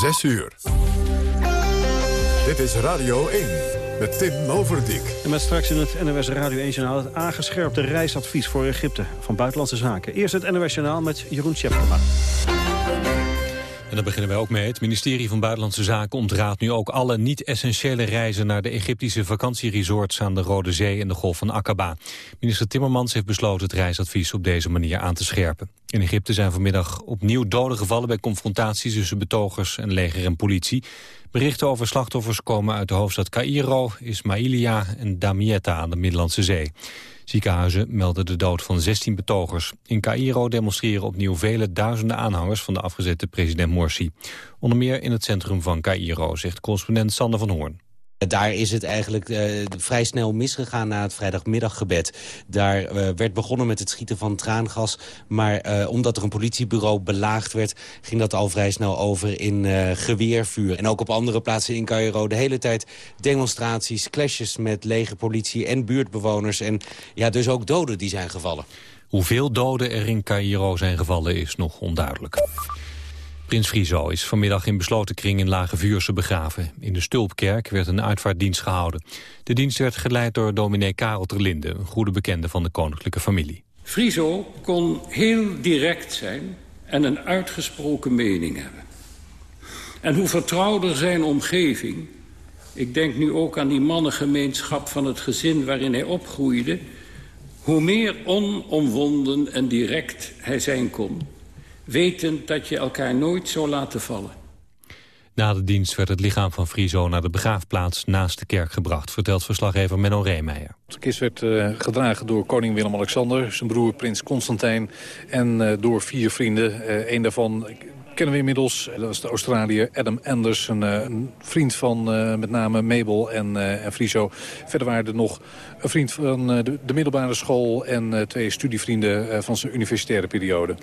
6 uur. Dit is Radio 1 met Tim Overdijk. En met straks in het NOS Radio 1-journaal... het aangescherpte reisadvies voor Egypte van Buitenlandse Zaken. Eerst het NOS-journaal met Jeroen Tjepkema. En daar beginnen wij ook mee. Het ministerie van Buitenlandse Zaken ontraadt nu ook alle niet-essentiële reizen naar de Egyptische vakantieresorts aan de Rode Zee en de Golf van Aqaba. Minister Timmermans heeft besloten het reisadvies op deze manier aan te scherpen. In Egypte zijn vanmiddag opnieuw doden gevallen bij confrontaties tussen betogers en leger en politie. Berichten over slachtoffers komen uit de hoofdstad Cairo, Ismailia en Damietta aan de Middellandse Zee. Ziekenhuizen melden de dood van 16 betogers. In Cairo demonstreren opnieuw vele duizenden aanhangers van de afgezette president Morsi. Onder meer in het centrum van Cairo, zegt correspondent Sander van Hoorn. Daar is het eigenlijk uh, vrij snel misgegaan na het vrijdagmiddaggebed. Daar uh, werd begonnen met het schieten van traangas. Maar uh, omdat er een politiebureau belaagd werd... ging dat al vrij snel over in geweervuur. En ook op andere plaatsen in Cairo de hele tijd demonstraties... clashes met legerpolitie en buurtbewoners. En ja, dus ook doden die zijn gevallen. Hoeveel doden er in Cairo zijn gevallen is nog onduidelijk. Prins Friso is vanmiddag in besloten kring in Lage Vuurse begraven. In de Stulpkerk werd een uitvaartdienst gehouden. De dienst werd geleid door dominee Karel Terlinde, een goede bekende van de koninklijke familie. Friso kon heel direct zijn en een uitgesproken mening hebben. En hoe vertrouwder zijn omgeving... ik denk nu ook aan die mannengemeenschap van het gezin waarin hij opgroeide... hoe meer onomwonden en direct hij zijn kon wetend dat je elkaar nooit zou laten vallen. Na de dienst werd het lichaam van Friso naar de begraafplaats naast de kerk gebracht, vertelt verslaggever Menno Reemeijer. De kist werd uh, gedragen door koning Willem-Alexander, zijn broer prins Constantijn en uh, door vier vrienden. Uh, een daarvan kennen we inmiddels, dat is de Australiër Adam Anders, een, een vriend van met name Mabel en, en Friso. Verder waren er nog een vriend van de, de, middelbare school en twee studievrienden van zijn universitaire periode.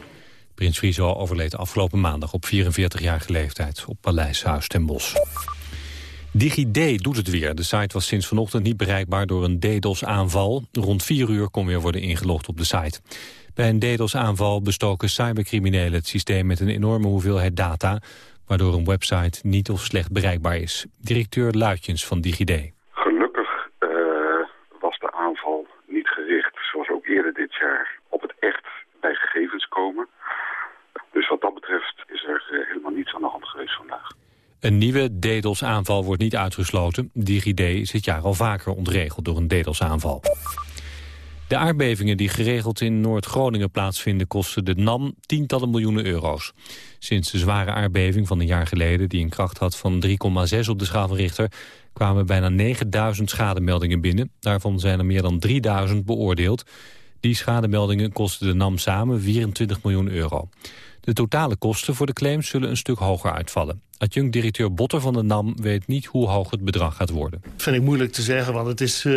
Prins Friso overleed afgelopen maandag op 44-jarige leeftijd op Paleishuis ten Bosch. DigiD doet het weer. De site was sinds vanochtend niet bereikbaar door een DDoS-aanval. Rond 4 uur kon weer worden ingelogd op de site. Bij een DDoS-aanval bestoken cybercriminelen het systeem met een enorme hoeveelheid data, waardoor een website niet of slecht bereikbaar is. Directeur Luitjens van DigiD. Gelukkig uh, was de aanval niet gericht, zoals ook eerder dit jaar, op het echt bij gegevens komen. Dus wat dat betreft is er eh, helemaal niets aan de hand geweest vandaag. Een nieuwe DDoS-aanval wordt niet uitgesloten. DigiD is dit jaar al vaker ontregeld door een DDoS-aanval. De aardbevingen die geregeld in Noord-Groningen plaatsvinden... kosten de NAM tientallen miljoenen euro's. Sinds de zware aardbeving van een jaar geleden... die een kracht had van 3,6 op de schaal van Richter... kwamen bijna 9000 schademeldingen binnen. Daarvan zijn er meer dan 3000 beoordeeld. Die schademeldingen kosten de NAM samen 24 miljoen euro. De totale kosten voor de claims zullen een stuk hoger uitvallen. Adjunct-directeur Botter van de NAM weet niet hoe hoog het bedrag gaat worden. Dat vind ik moeilijk te zeggen, want het is uh,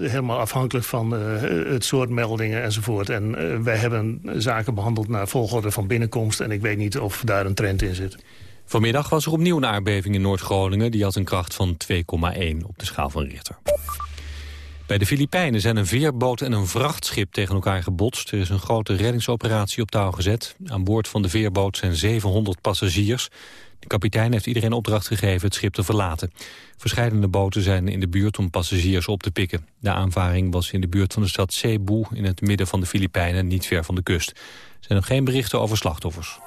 helemaal afhankelijk van uh, het soort meldingen enzovoort. En uh, wij hebben zaken behandeld naar volgorde van binnenkomst en ik weet niet of daar een trend in zit. Vanmiddag was er opnieuw een aardbeving in Noord-Groningen. Die had een kracht van 2,1 op de schaal van Richter. Bij de Filipijnen zijn een veerboot en een vrachtschip tegen elkaar gebotst. Er is een grote reddingsoperatie op touw gezet. Aan boord van de veerboot zijn 700 passagiers. De kapitein heeft iedereen opdracht gegeven het schip te verlaten. Verscheidene boten zijn in de buurt om passagiers op te pikken. De aanvaring was in de buurt van de stad Cebu in het midden van de Filipijnen, niet ver van de kust. Er zijn nog geen berichten over slachtoffers.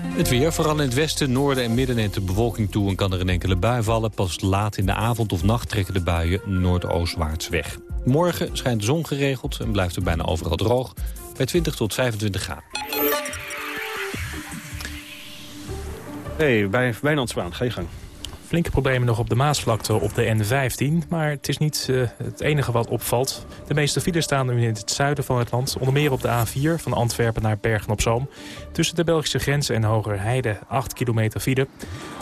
Het weer, vooral in het westen, noorden en midden neemt de bewolking toe... en kan er een enkele bui vallen. Pas laat in de avond of nacht trekken de buien noordoostwaarts weg. Morgen schijnt de zon geregeld en blijft het bijna overal droog... bij 20 tot 25 graden. Hey, bij Wijnand Zwaan, ga je gang. Flinke problemen nog op de Maasvlakte op de N15. Maar het is niet uh, het enige wat opvalt. De meeste files staan nu in het zuiden van het land. Onder meer op de A4 van Antwerpen naar Bergen-op-Zoom. Tussen de Belgische grens en Hogerheide 8 kilometer file.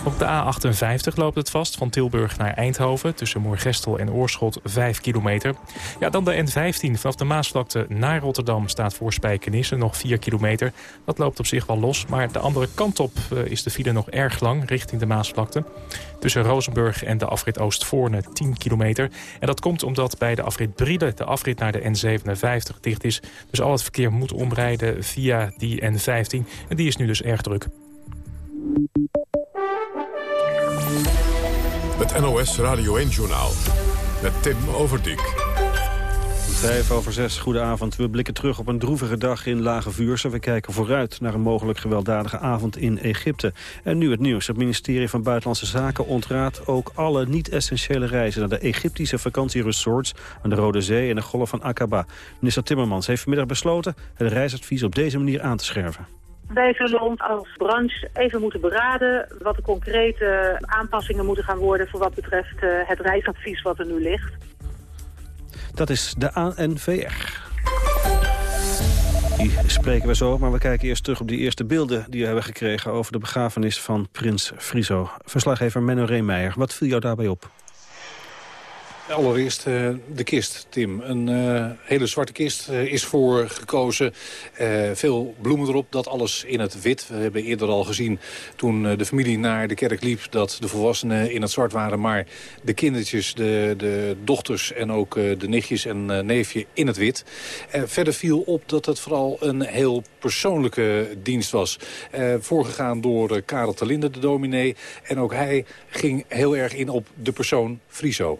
Op de A58 loopt het vast van Tilburg naar Eindhoven. Tussen Moorgestel en Oorschot 5 kilometer. Ja, dan de N15 vanaf de Maasvlakte naar Rotterdam staat voor Spijkenisse nog 4 kilometer. Dat loopt op zich wel los. Maar de andere kant op uh, is de file nog erg lang richting de Maasvlakte. Tussen Rozenburg en de afrit Oostvoorne 10 kilometer. En dat komt omdat bij de afrit Briede de afrit naar de N57 dicht is. Dus al het verkeer moet omrijden via die N15. En die is nu dus erg druk. Het NOS Radio 1-journaal met Tim Overdijk. Vijf over zes, goedenavond. We blikken terug op een droevige dag in Lage Vuurse. We kijken vooruit naar een mogelijk gewelddadige avond in Egypte. En nu het nieuws. Het ministerie van Buitenlandse Zaken ontraadt ook alle niet-essentiële reizen... naar de Egyptische vakantieresorts aan de Rode Zee en de Golf van Aqaba. Minister Timmermans heeft vanmiddag besloten het reisadvies op deze manier aan te scherven. Wij zullen ons als branche even moeten beraden wat de concrete aanpassingen moeten gaan worden voor wat betreft eh, het reisadvies wat er nu ligt. Dat is de ANVR. Die spreken we zo, maar we kijken eerst terug op die eerste beelden... die we hebben gekregen over de begrafenis van prins Friso. Verslaggever Menno Reemeijer, wat viel jou daarbij op? Allereerst uh, de kist, Tim. Een uh, hele zwarte kist uh, is voor gekozen. veel bloemen erop, dat alles in het wit. We hebben eerder al gezien toen de familie naar de kerk liep... dat de volwassenen in het zwart waren, maar de kindertjes, de, de dochters... en ook de nichtjes en neefje in het wit. verder viel op dat het vooral een heel persoonlijke dienst was. voorgegaan door Karel Talinde, de dominee. En ook hij ging heel erg in op de persoon Friso.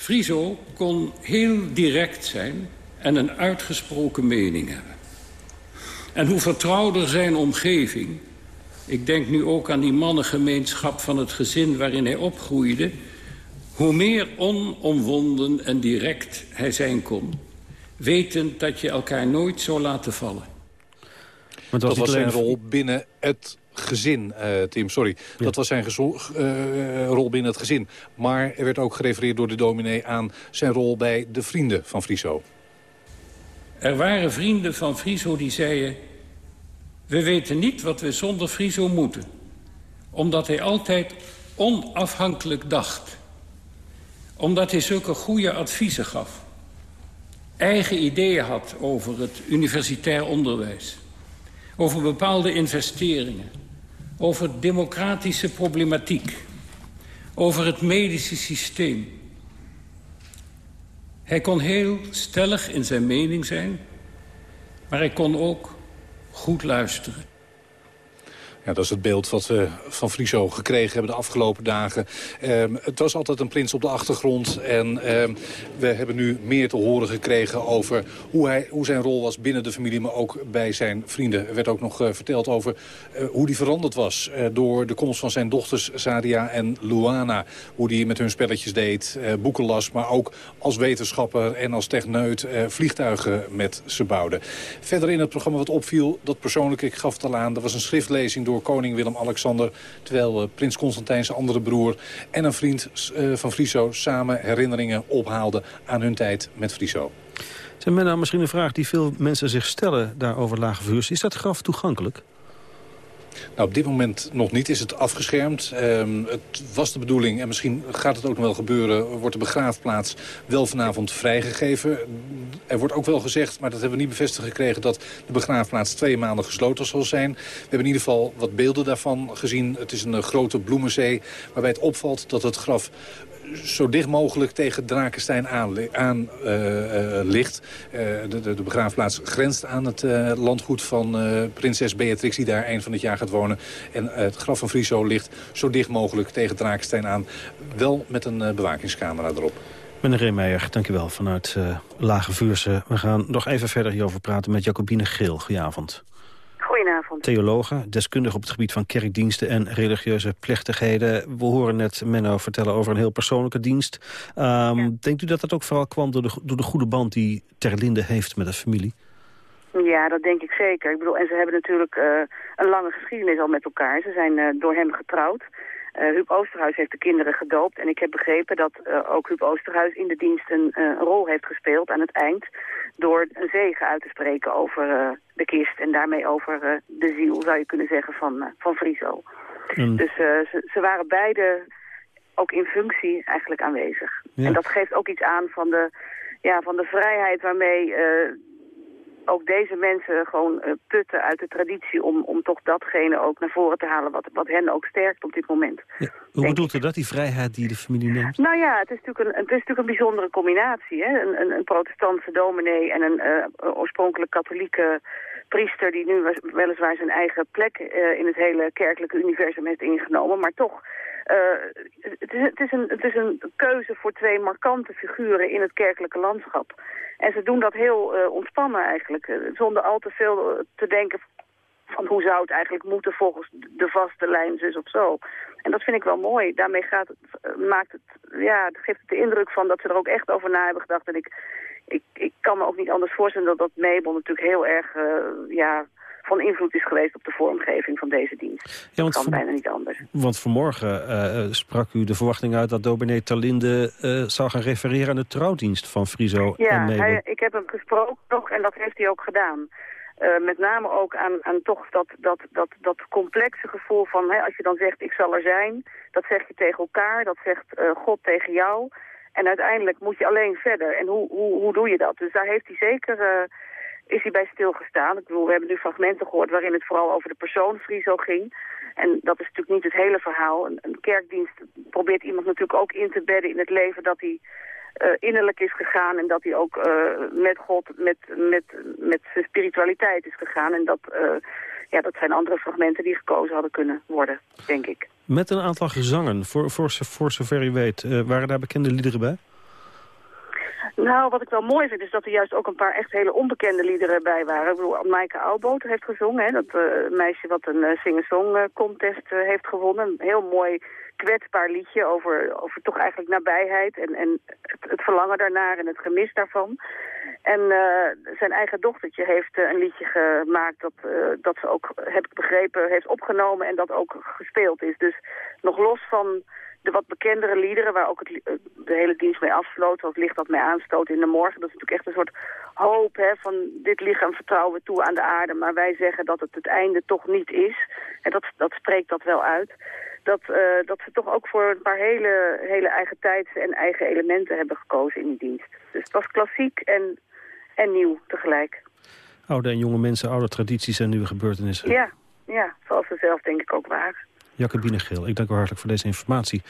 Friso kon heel direct zijn en een uitgesproken mening hebben. En hoe vertrouwder zijn omgeving... ik denk nu ook aan die mannengemeenschap van het gezin waarin hij opgroeide... hoe meer onomwonden en direct hij zijn kon... wetend dat je elkaar nooit zou laten vallen. Maar dat was zijn rol binnen het gezin, uh, Tim, sorry. Dat was zijn uh, rol binnen het gezin. Maar er werd ook gerefereerd door de dominee aan zijn rol bij de vrienden van Friso. Er waren vrienden van Friso die zeiden... we weten niet wat we zonder Friso moeten. Omdat hij altijd onafhankelijk dacht. Omdat hij zulke goede adviezen gaf. Eigen ideeën had over het universitair onderwijs. Over bepaalde investeringen over democratische problematiek, over het medische systeem. Hij kon heel stellig in zijn mening zijn, maar hij kon ook goed luisteren. Ja, dat is het beeld wat we van Friso gekregen hebben de afgelopen dagen. Um, het was altijd een prins op de achtergrond. En um, we hebben nu meer te horen gekregen over hoe, hij, hoe zijn rol was binnen de familie... maar ook bij zijn vrienden. Er werd ook nog uh, verteld over uh, hoe die veranderd was... Uh, door de komst van zijn dochters Sadia en Luana. Hoe die met hun spelletjes deed, boeken las... maar ook als wetenschapper en als techneut vliegtuigen met ze bouwde. Verder in het programma wat opviel, dat persoonlijk, ik gaf het al aan... er was een schriftlezing door koning Willem-Alexander... terwijl uh, prins Constantijn zijn andere broer en een vriend uh, van Friso... samen herinneringen ophaalden aan hun tijd met Friso. Zijn men nou misschien een vraag die veel mensen zich stellen daarover lage vuurs. Is dat graf toegankelijk? Nou, op dit moment nog niet is het afgeschermd. Um, het was de bedoeling, en misschien gaat het ook nog wel gebeuren... wordt de begraafplaats wel vanavond vrijgegeven. Er wordt ook wel gezegd, maar dat hebben we niet bevestigd gekregen... dat de begraafplaats twee maanden gesloten zal zijn. We hebben in ieder geval wat beelden daarvan gezien. Het is een grote bloemenzee waarbij het opvalt dat het graf zo dicht mogelijk tegen Drakenstein aan, aan uh, uh, ligt. Uh, de, de, de, begraafplaats grenst aan het landgoed van prinses Beatrix... die daar eind van het jaar gaat wonen. En het graf van Friso ligt zo dicht mogelijk tegen Drakenstein aan. Wel met een bewakingscamera erop. Meneer Reemeijer, dankjewel vanuit Lage Vuurse. We gaan nog even verder hierover praten met Jacobine Geel. Goedenavond. Goedenavond. Theologe, deskundige op het gebied van kerkdiensten en religieuze plechtigheden. We horen net Menno vertellen over een heel persoonlijke dienst. Um, ja. Denkt u dat dat ook vooral kwam door de, door de goede band die Terlinde heeft met de familie? Ja, dat denk ik zeker. Ik bedoel, en ze hebben natuurlijk uh, een lange geschiedenis al met elkaar. Ze zijn uh, door hem getrouwd. Uh, Huub Oosterhuis heeft de kinderen gedoopt. En ik heb begrepen dat uh, ook Huub Oosterhuis in de dienst een uh, rol heeft gespeeld aan het eind. Door een zegen uit te spreken over de kist. En daarmee over de ziel, zou je kunnen zeggen, van, van Friso. Mm. Dus ze, ze, waren beide ook in functie eigenlijk aanwezig. Ja. En dat geeft ook iets aan van de, ja, van de vrijheid waarmee ook deze mensen gewoon uh, putten uit de traditie om, om toch datgene ook naar voren te halen wat, wat hen ook sterkt op dit moment. Ja. Hoe bedoelt u dat, die vrijheid die de familie neemt? Nou ja, het is natuurlijk een, het is natuurlijk een bijzondere combinatie. Hè? Een, een, een protestantse dominee en een uh, oorspronkelijk katholieke priester die nu weliswaar zijn eigen plek uh, in het hele kerkelijke universum heeft ingenomen, maar toch het, is, het, is een, het is een keuze voor twee markante figuren in het kerkelijke landschap. En ze doen dat heel uh, ontspannen eigenlijk, uh, zonder al te veel te denken van hoe zou het eigenlijk moeten volgens de vaste lijn, zus of zo. En dat vind ik wel mooi. Daarmee gaat het, maakt het, ja, geeft het de indruk van dat ze er ook echt over na hebben gedacht. En ik, ik, ik kan me ook niet anders voorstellen dat dat Mabel natuurlijk heel erg, ja van invloed is geweest op de vormgeving van deze dienst. Ja, want dat kan bijna niet anders. Want vanmorgen uh, sprak u de verwachting uit dat dominee Talinde uh, zou gaan refereren aan de trouwdienst van Friso ja, en Mabel. Ja, ik heb hem gesproken nog en dat heeft hij ook gedaan. Uh, met name ook aan, aan toch dat, dat, dat, dat complexe gevoel van... Hè, als je dan zegt ik zal er zijn, dat zeg je tegen elkaar, dat zegt God tegen jou... En uiteindelijk moet je alleen verder. En hoe, hoe, hoe doe je dat? Dus daar heeft hij zeker is hij bij stilgestaan. Ik bedoel, we hebben nu fragmenten gehoord waarin het vooral over de persoon Friso ging. En dat is natuurlijk niet het hele verhaal. Een, kerkdienst probeert iemand natuurlijk ook in te bedden in het leven dat hij uh, innerlijk is gegaan en dat hij ook uh, met God, met, met, met zijn spiritualiteit is gegaan. En dat, uh, ja, dat zijn andere fragmenten die gekozen hadden kunnen worden, denk ik. Met een aantal gezangen, voor, voor, voor zover u weet, waren daar bekende liederen bij? Nou, wat ik wel mooi vind is dat er juist ook een paar echt hele onbekende liederen bij waren. Ik bedoel, Maaike Oudboter heeft gezongen, hè, dat uh, meisje wat een uh, sing-song uh, contest heeft gewonnen. Een heel mooi kwetsbaar liedje over, over toch eigenlijk nabijheid en, en het, het verlangen daarnaar en het gemis daarvan. En zijn eigen dochtertje heeft een liedje gemaakt dat, dat ze ook, heb ik begrepen, heeft opgenomen en dat ook gespeeld is. Dus nog los van de wat bekendere liederen, waar ook het, eh, de hele dienst mee afsloot, zoals licht dat mij aanstoot in de morgen. Dat is natuurlijk echt een soort hoop hè, van dit lichaam vertrouwen we toe aan de aarde, maar wij zeggen dat het het einde toch niet is. En dat, dat spreekt dat wel uit. Dat, uh, dat ze toch ook voor een paar hele, hele eigen tijdse en eigen elementen hebben gekozen in die dienst. Dus het was klassiek en, en nieuw tegelijk. Oude en jonge mensen, oude tradities en nieuwe gebeurtenissen. Ja, ja, zoals ze zelf denk ik ook waren. Jacobine Geel, ik dank u hartelijk voor deze informatie.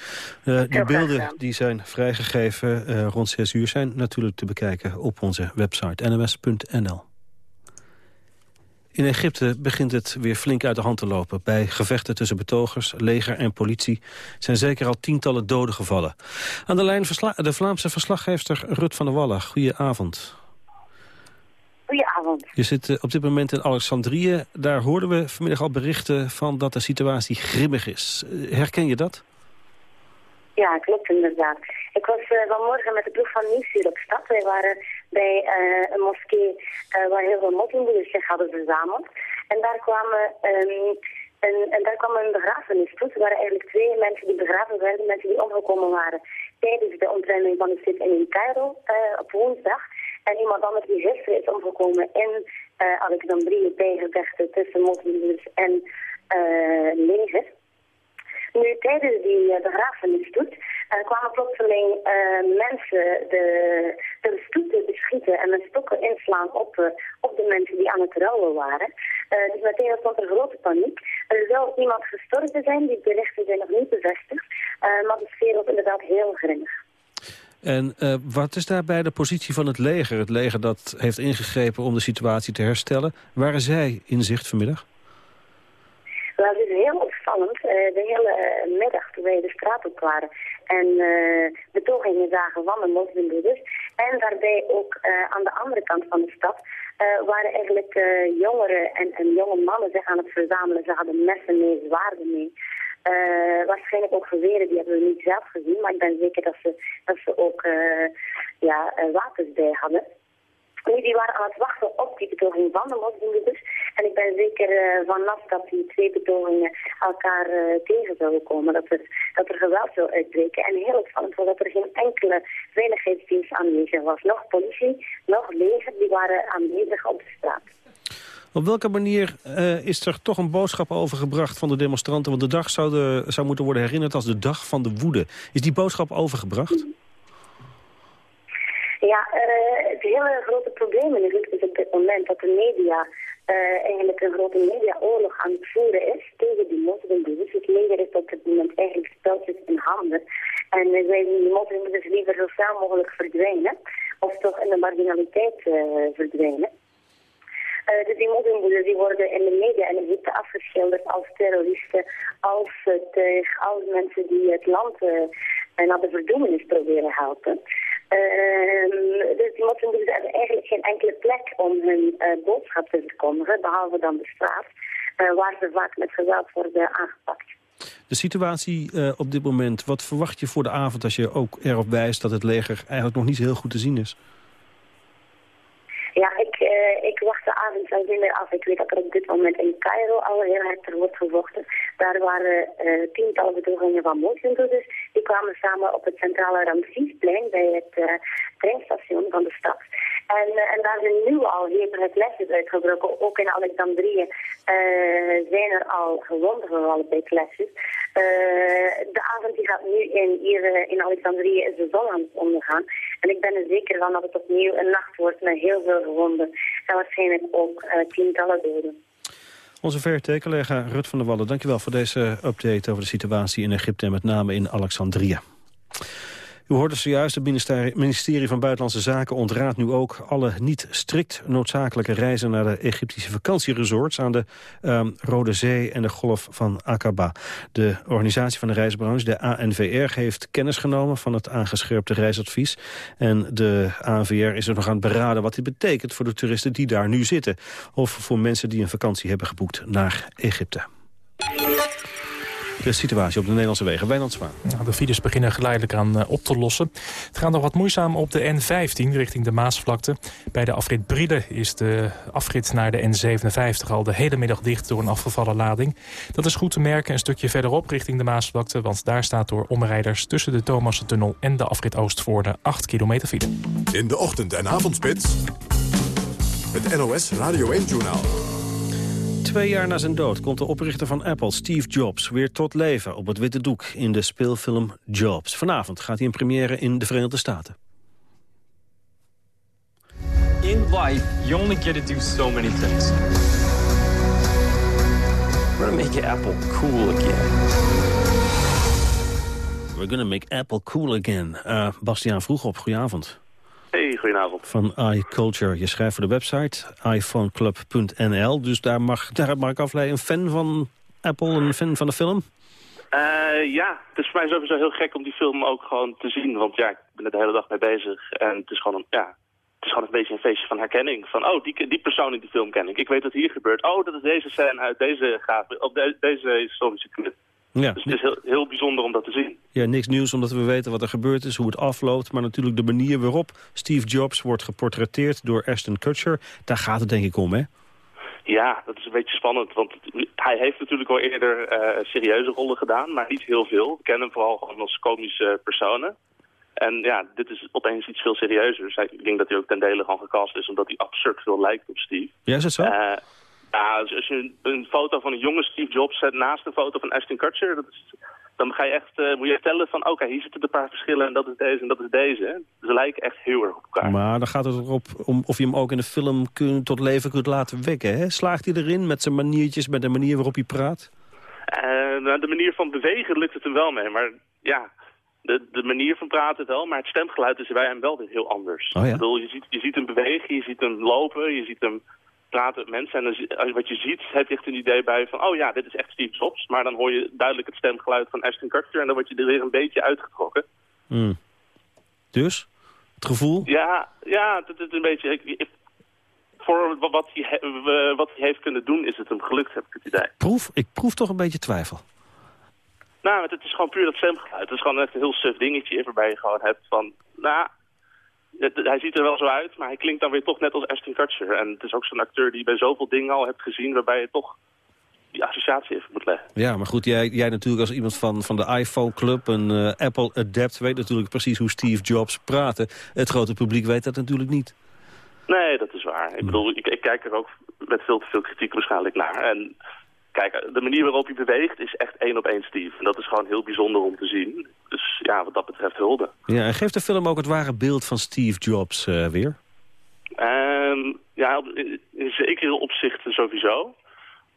Uh, die beelden die zijn vrijgegeven uh, rond 6 uur... zijn natuurlijk te bekijken op onze website nms.nl. In Egypte begint het weer flink uit de hand te lopen. Bij gevechten tussen betogers, leger en politie zijn zeker al tientallen doden gevallen. Aan de lijn de Vlaamse verslaggever Rut van der Wallen. Goedenavond. Goedenavond. Je zit eh, op dit moment in Alexandrië. Daar hoorden we vanmiddag al berichten van dat de situatie grimmig is. Eh, herken je dat? Ja, klopt inderdaad. Ik was uh, vanmorgen met de ploeg van Nieuwsuur op stad. Wij waren bij uh, een moskee uh, waar heel veel moslimbroeders zich hadden verzameld. En daar kwamen... Um, en, en, daar kwam een begrafenis toe. Er waren eigenlijk twee mensen die begraven werden, mensen die omgekomen waren tijdens de ontruiming van de sit in Cairo op woensdag. En iemand anders die gisteren is omgekomen in uh, Alexandrië bij gevechten tussen moslims en uh. Nu, tijdens die uh, begrafenisstoet uh, kwamen plotseling mensen de, de stoet te beschieten en met stokken inslaan op, op de mensen die aan het rouwen waren. dus meteen was er grote paniek. Er zou iemand gestorven zijn, die berichten zijn nog niet bevestigd, maar de sfeer was inderdaad heel grimmig. En uh, wat is daarbij de positie van het leger? Het leger dat heeft ingegrepen om de situatie te herstellen. Waren zij in zicht vanmiddag? Wel, het is heel opvallend. Uh, de hele uh, middag toen wij de straat op waren en betogingen zagen van de moslimbroeders. En daarbij ook aan de andere kant van de stad waren eigenlijk jongeren en, en jonge mannen zich aan het verzamelen. Ze hadden messen mee, zwaarden mee. Uh, waarschijnlijk ook geweren, die hebben we niet zelf gezien. Maar ik ben zeker dat ze, dat ze ook uh, ja, uh, wapens bij hadden. Nu, die waren aan het wachten op die betoging van de moslimbroeders. En ik ben zeker vanaf dat die twee betogingen elkaar tegen zouden komen. Dat er, dat er geweld zou uitbreken. En heel opvallend was dat er geen enkele veiligheidsdienst aanwezig was. Nog politie, nog leger, die waren aanwezig op de straat. Op welke manier uh, is er toch een boodschap overgebracht van de demonstranten? Want de dag zou, de, zou moeten worden herinnerd als de dag van de woede. Is die boodschap overgebracht? Ja, uh, het hele grote probleem in Egypte is op dit moment dat de media uh, eigenlijk een grote mediaoorlog aan het voeren is tegen die moslimbroeders. Het leger heeft op dit moment eigenlijk speltjes in handen. En uh, wij die moslimbroeders liever zo snel mogelijk verdwijnen. Of toch in de marginaliteit verdwijnen. Uh, dus die moslimbroeders die worden in de media in Egypte afgeschilderd als terroristen, als uh, als mensen die het land uh, naar de verdoemenis proberen helpen. Ehm, dus die moslimbroeders hebben eigenlijk geen enkele plek om hun boodschap te verkondigen, behalve dan de straat, waar ze vaak met geweld worden aangepakt. De situatie op dit moment, wat verwacht je voor de avond als je ook erop wijst dat het leger eigenlijk nog niet heel goed te zien is? Ja, ik, uh, ik wacht de avond al meer af. Ik weet dat er op dit moment in Cairo al heel hard wordt gevochten. Daar waren uh, tientallen betogingen van moslimbroeders. Die kwamen samen op het centrale Ramsiesplein bij het uh, treinstation van de stad. En, uh, en daar zijn nu al hevige lesjes uitgebroken. Ook in Alexandrië zijn er al gewonden gevallen bij clashes. de avond die gaat nu in, hier in Alexandrië is de zon aan het ondergaan. En ik ben er zeker van dat het opnieuw een nacht wordt met heel veel gewonden. En waarschijnlijk ook tientallen doden. Onze VRT-collega Rut van der Wallen, dankjewel voor deze update over de situatie in Egypte en met name in Alexandrië. U hoorde zojuist, het ministerie van Buitenlandse Zaken ontraadt nu ook alle niet strikt noodzakelijke reizen naar de Egyptische vakantieresorts aan de um, Rode Zee en de Golf van Aqaba. De organisatie van de reisbranche, de ANVR, heeft kennis genomen van het aangescherpte reisadvies. En de ANVR is er nog aan het beraden wat dit betekent voor de toeristen die daar nu zitten. Of voor mensen die een vakantie hebben geboekt naar Egypte de situatie op de Nederlandse wegen. Wijnand Zwaan. Nou, de files beginnen geleidelijk aan uh, op te lossen. Het gaat nog wat moeizaam op de N15 richting de Maasvlakte. Bij de afrit Briede is de afrit naar de N57 al de hele middag dicht door een afgevallen lading. Dat is goed te merken een stukje verderop richting de Maasvlakte... want daar staat door omrijders tussen de Thomassentunnel en de afrit Oostvoorde 8 kilometer file. In de ochtend- en avondspits, het NOS Radio 1-journaal. Twee jaar na zijn dood komt de oprichter van Apple, Steve Jobs, weer tot leven op het witte doek in de speelfilm Jobs. Vanavond gaat hij in première in de Verenigde Staten. In life, you only get to do so many things. We're gonna make Apple cool again. We're gonna make Apple cool again. Uh, Bastiaan Vroegop, goedenavond. Goedenavond. Van iCulture. Je schrijft voor de website iPhoneclub.nl. Dus daar mag, daar mag ik afleiden. Een fan van Apple, een fan van de film? Uh, ja, het is voor mij sowieso heel gek om die film ook gewoon te zien. Want ja, ik ben er de hele dag mee bezig. En het is gewoon een, ja, het is gewoon een beetje een feestje van herkenning. Van, oh, die, die persoon in die film ken ik. Ik weet wat hier gebeurt. Oh, dat is deze scène uit deze gave, op de, deze historische clip. Ja. Dus het is heel, heel bijzonder om dat te zien. Ja, niks nieuws omdat we weten wat er gebeurd is, hoe het afloopt. Maar natuurlijk de manier waarop Steve Jobs wordt geportretteerd door Ashton Kutcher. Daar gaat het denk ik om, hè? Ja, dat is een beetje spannend. Want hij heeft natuurlijk al eerder uh, serieuze rollen gedaan, maar niet heel veel. We kennen hem vooral gewoon als komische personen. En ja, dit is opeens iets veel serieuzer. Dus ik denk dat hij ook ten dele gewoon gecast is omdat hij absurd veel lijkt op Steve. Ja, is het zo? Uh, ja, als je een, foto van een jonge Steve Jobs zet naast een foto van Ashton Kutcher... Dat is, dan ga je echt, uh, moet je tellen van, oké, hier zitten een paar verschillen en dat is deze en dat is deze. Ze lijken echt heel erg op elkaar. Maar dan gaat het erop om of je hem ook in de film kun, tot leven kunt laten wekken, hè? Slaagt hij erin met zijn maniertjes, met de manier waarop hij praat? Uh, nou, de manier van bewegen lukt het hem wel mee, maar ja... De, de manier van praten wel, maar het stemgeluid is bij hem wel weer heel anders. Oh ja? Ik bedoel, je ziet, je ziet hem bewegen, je ziet hem lopen, je ziet hem praten met mensen. En wat je ziet, heb je echt een idee bij van... oh ja, dit is echt Steve Jobs. Maar dan hoor je duidelijk het stemgeluid van Ashton Kutcher... en dan word je er weer een beetje uitgetrokken. Hmm. Dus? Het gevoel? Ja, ja het is een beetje... Ik, voor wat hij, wat hij heeft kunnen doen is het hem gelukt, heb ik het idee. Proef? Ik proef toch een beetje twijfel. Nou, het is gewoon puur dat stemgeluid. Het is gewoon echt een heel suf dingetje waarbij je gewoon hebt van... nou, hij ziet er wel zo uit, maar hij klinkt dan weer toch net als Ashton Kutcher. En het is ook zo'n acteur die je bij zoveel dingen al hebt gezien... waarbij je toch die associatie even moet leggen. Ja, maar goed, jij, jij natuurlijk als iemand van, van de iPhone Club... een uh, Apple Adapt weet natuurlijk precies hoe Steve Jobs praatte. Het grote publiek weet dat natuurlijk niet. Nee, dat is waar. Ik bedoel, ik, ik kijk er ook met veel te veel kritiek waarschijnlijk naar. En kijk, de manier waarop hij beweegt is echt één op één Steve. En dat is gewoon heel bijzonder om te zien. Dus ja, wat dat betreft hulde. Ja, en geeft de film ook het ware beeld van Steve Jobs uh, weer? Um, ja, in, in zekere opzichten sowieso.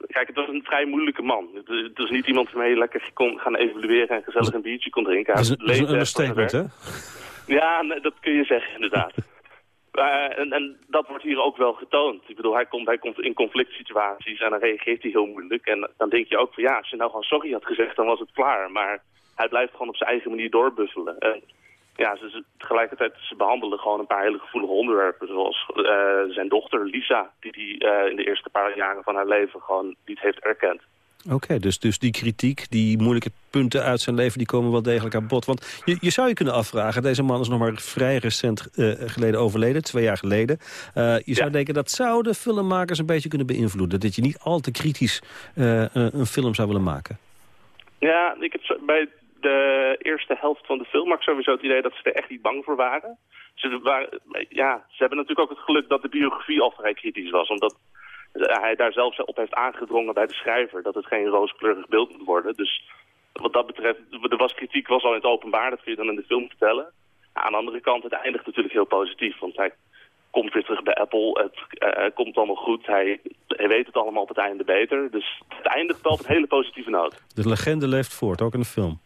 Kijk, het was een vrij moeilijke man. Het is niet iemand waarmee je lekker kon gaan evalueren en gezellig een biertje kon drinken. Dat is, dat is een understatement, hè? Ja, dat kun je zeggen, inderdaad. Uh, en, dat wordt hier ook wel getoond. Ik bedoel, hij komt, hij komt in conflict situaties en dan reageert hij heel moeilijk. En dan denk je ook van ja, als je nou gewoon sorry had gezegd, dan was het klaar. Maar hij blijft gewoon op zijn eigen manier doorbuffelen. En ja, ze, ze, tegelijkertijd ze behandelen gewoon een paar hele gevoelige onderwerpen. Zoals uh, zijn dochter Lisa, die hij uh, in de eerste paar jaren van haar leven gewoon niet heeft erkend. Oké, dus, dus die kritiek, die moeilijke punten uit zijn leven... die komen wel degelijk aan bod. Want je, je zou je kunnen afvragen... deze man is nog maar vrij recent uh, geleden overleden, twee jaar geleden. Uh, je zou denken, dat zou de filmmakers een beetje kunnen beïnvloeden. Dat je niet al te kritisch uh, een film zou willen maken. Ja, ik heb bij de eerste helft van de film had ik sowieso het idee dat ze er echt niet bang voor waren. Ze, waren, ja, ze hebben natuurlijk ook het geluk dat de biografie al vrij kritisch was. Omdat hij daar zelf op heeft aangedrongen bij de schrijver... dat het geen rooskleurig beeld moet worden. Dus wat dat betreft, er was kritiek was al in het openbaar. Dat kun je dan in de film vertellen. Aan de andere kant, het eindigt natuurlijk heel positief. Want hij komt weer terug bij Apple. Het uh, komt allemaal goed. Hij, hij, weet het allemaal op het einde beter. Dus het eindigt wel op een hele positieve noot. De legende leeft voort, ook in de film.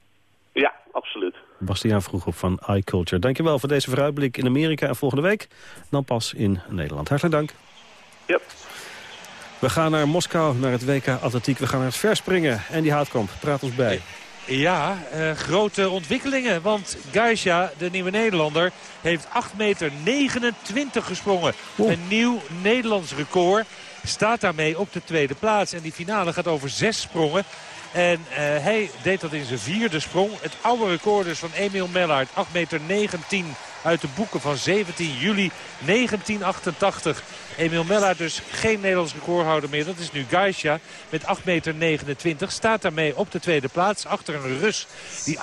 Ja, absoluut. Bastiaan vroeg op van iCulture. Dankjewel voor deze vooruitblik in Amerika. En volgende week dan pas in Nederland. Hartelijk dank. Yep. We gaan naar Moskou, naar het WK Atletiek. We gaan naar het verspringen. En die Houtkamp, praat ons bij. Ja, uh, grote ontwikkelingen. Want Geisha, de nieuwe Nederlander, heeft 8 meter 29 gesprongen. Oh. Een nieuw Nederlands record. Staat daarmee op de tweede plaats. En die finale gaat over zes sprongen. En uh, hij deed dat in zijn vierde sprong. Het oude record dus van Emiel Mellaert. 8 meter 19 uit de boeken van 17 juli 1988. Emil Mellaert dus geen Nederlands recordhouder meer. Dat is nu Gaisha met 8,29 meter. Staat daarmee op de tweede plaats achter een Rus die 8,52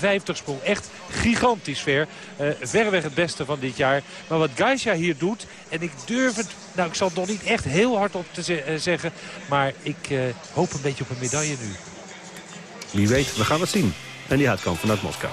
meter sprong. Echt gigantisch ver. Uh, verreweg het beste van dit jaar. Maar wat Gaisha hier doet, en ik durf het... Nou, ik zal het nog niet echt heel hard op te ze uh, zeggen. Maar ik uh, hoop een beetje op een medaille nu. Wie weet, we gaan het zien. En die uitkomt vanuit Moskou.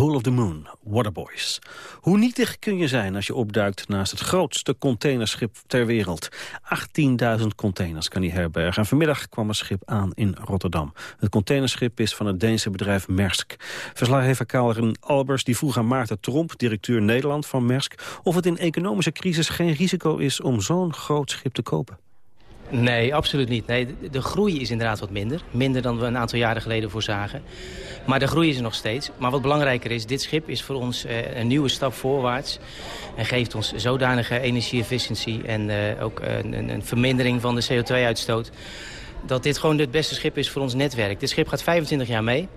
Hole of the Moon, Waterboys. Hoe nietig kun je zijn als je opduikt naast het grootste containerschip ter wereld? 18.000 containers kan die herbergen. En vanmiddag kwam een schip aan in Rotterdam. Het containerschip is van het Deense bedrijf Maersk. Verslaggever Karin Albers die vroeg aan Maarten Tromp, directeur Nederland van Maersk... of het in economische crisis geen risico is om zo'n groot schip te kopen. Nee, absoluut niet. Nee, de groei is inderdaad wat minder. Minder dan we een aantal jaren geleden voorzagen. Maar de groei is er nog steeds. Maar wat belangrijker is, dit schip is voor ons uh, een nieuwe stap voorwaarts. En geeft ons zodanige energie-efficiëntie en uh, ook een, een, vermindering van de CO2-uitstoot. Dat dit gewoon het beste schip is voor ons netwerk. Dit schip gaat 25 jaar mee.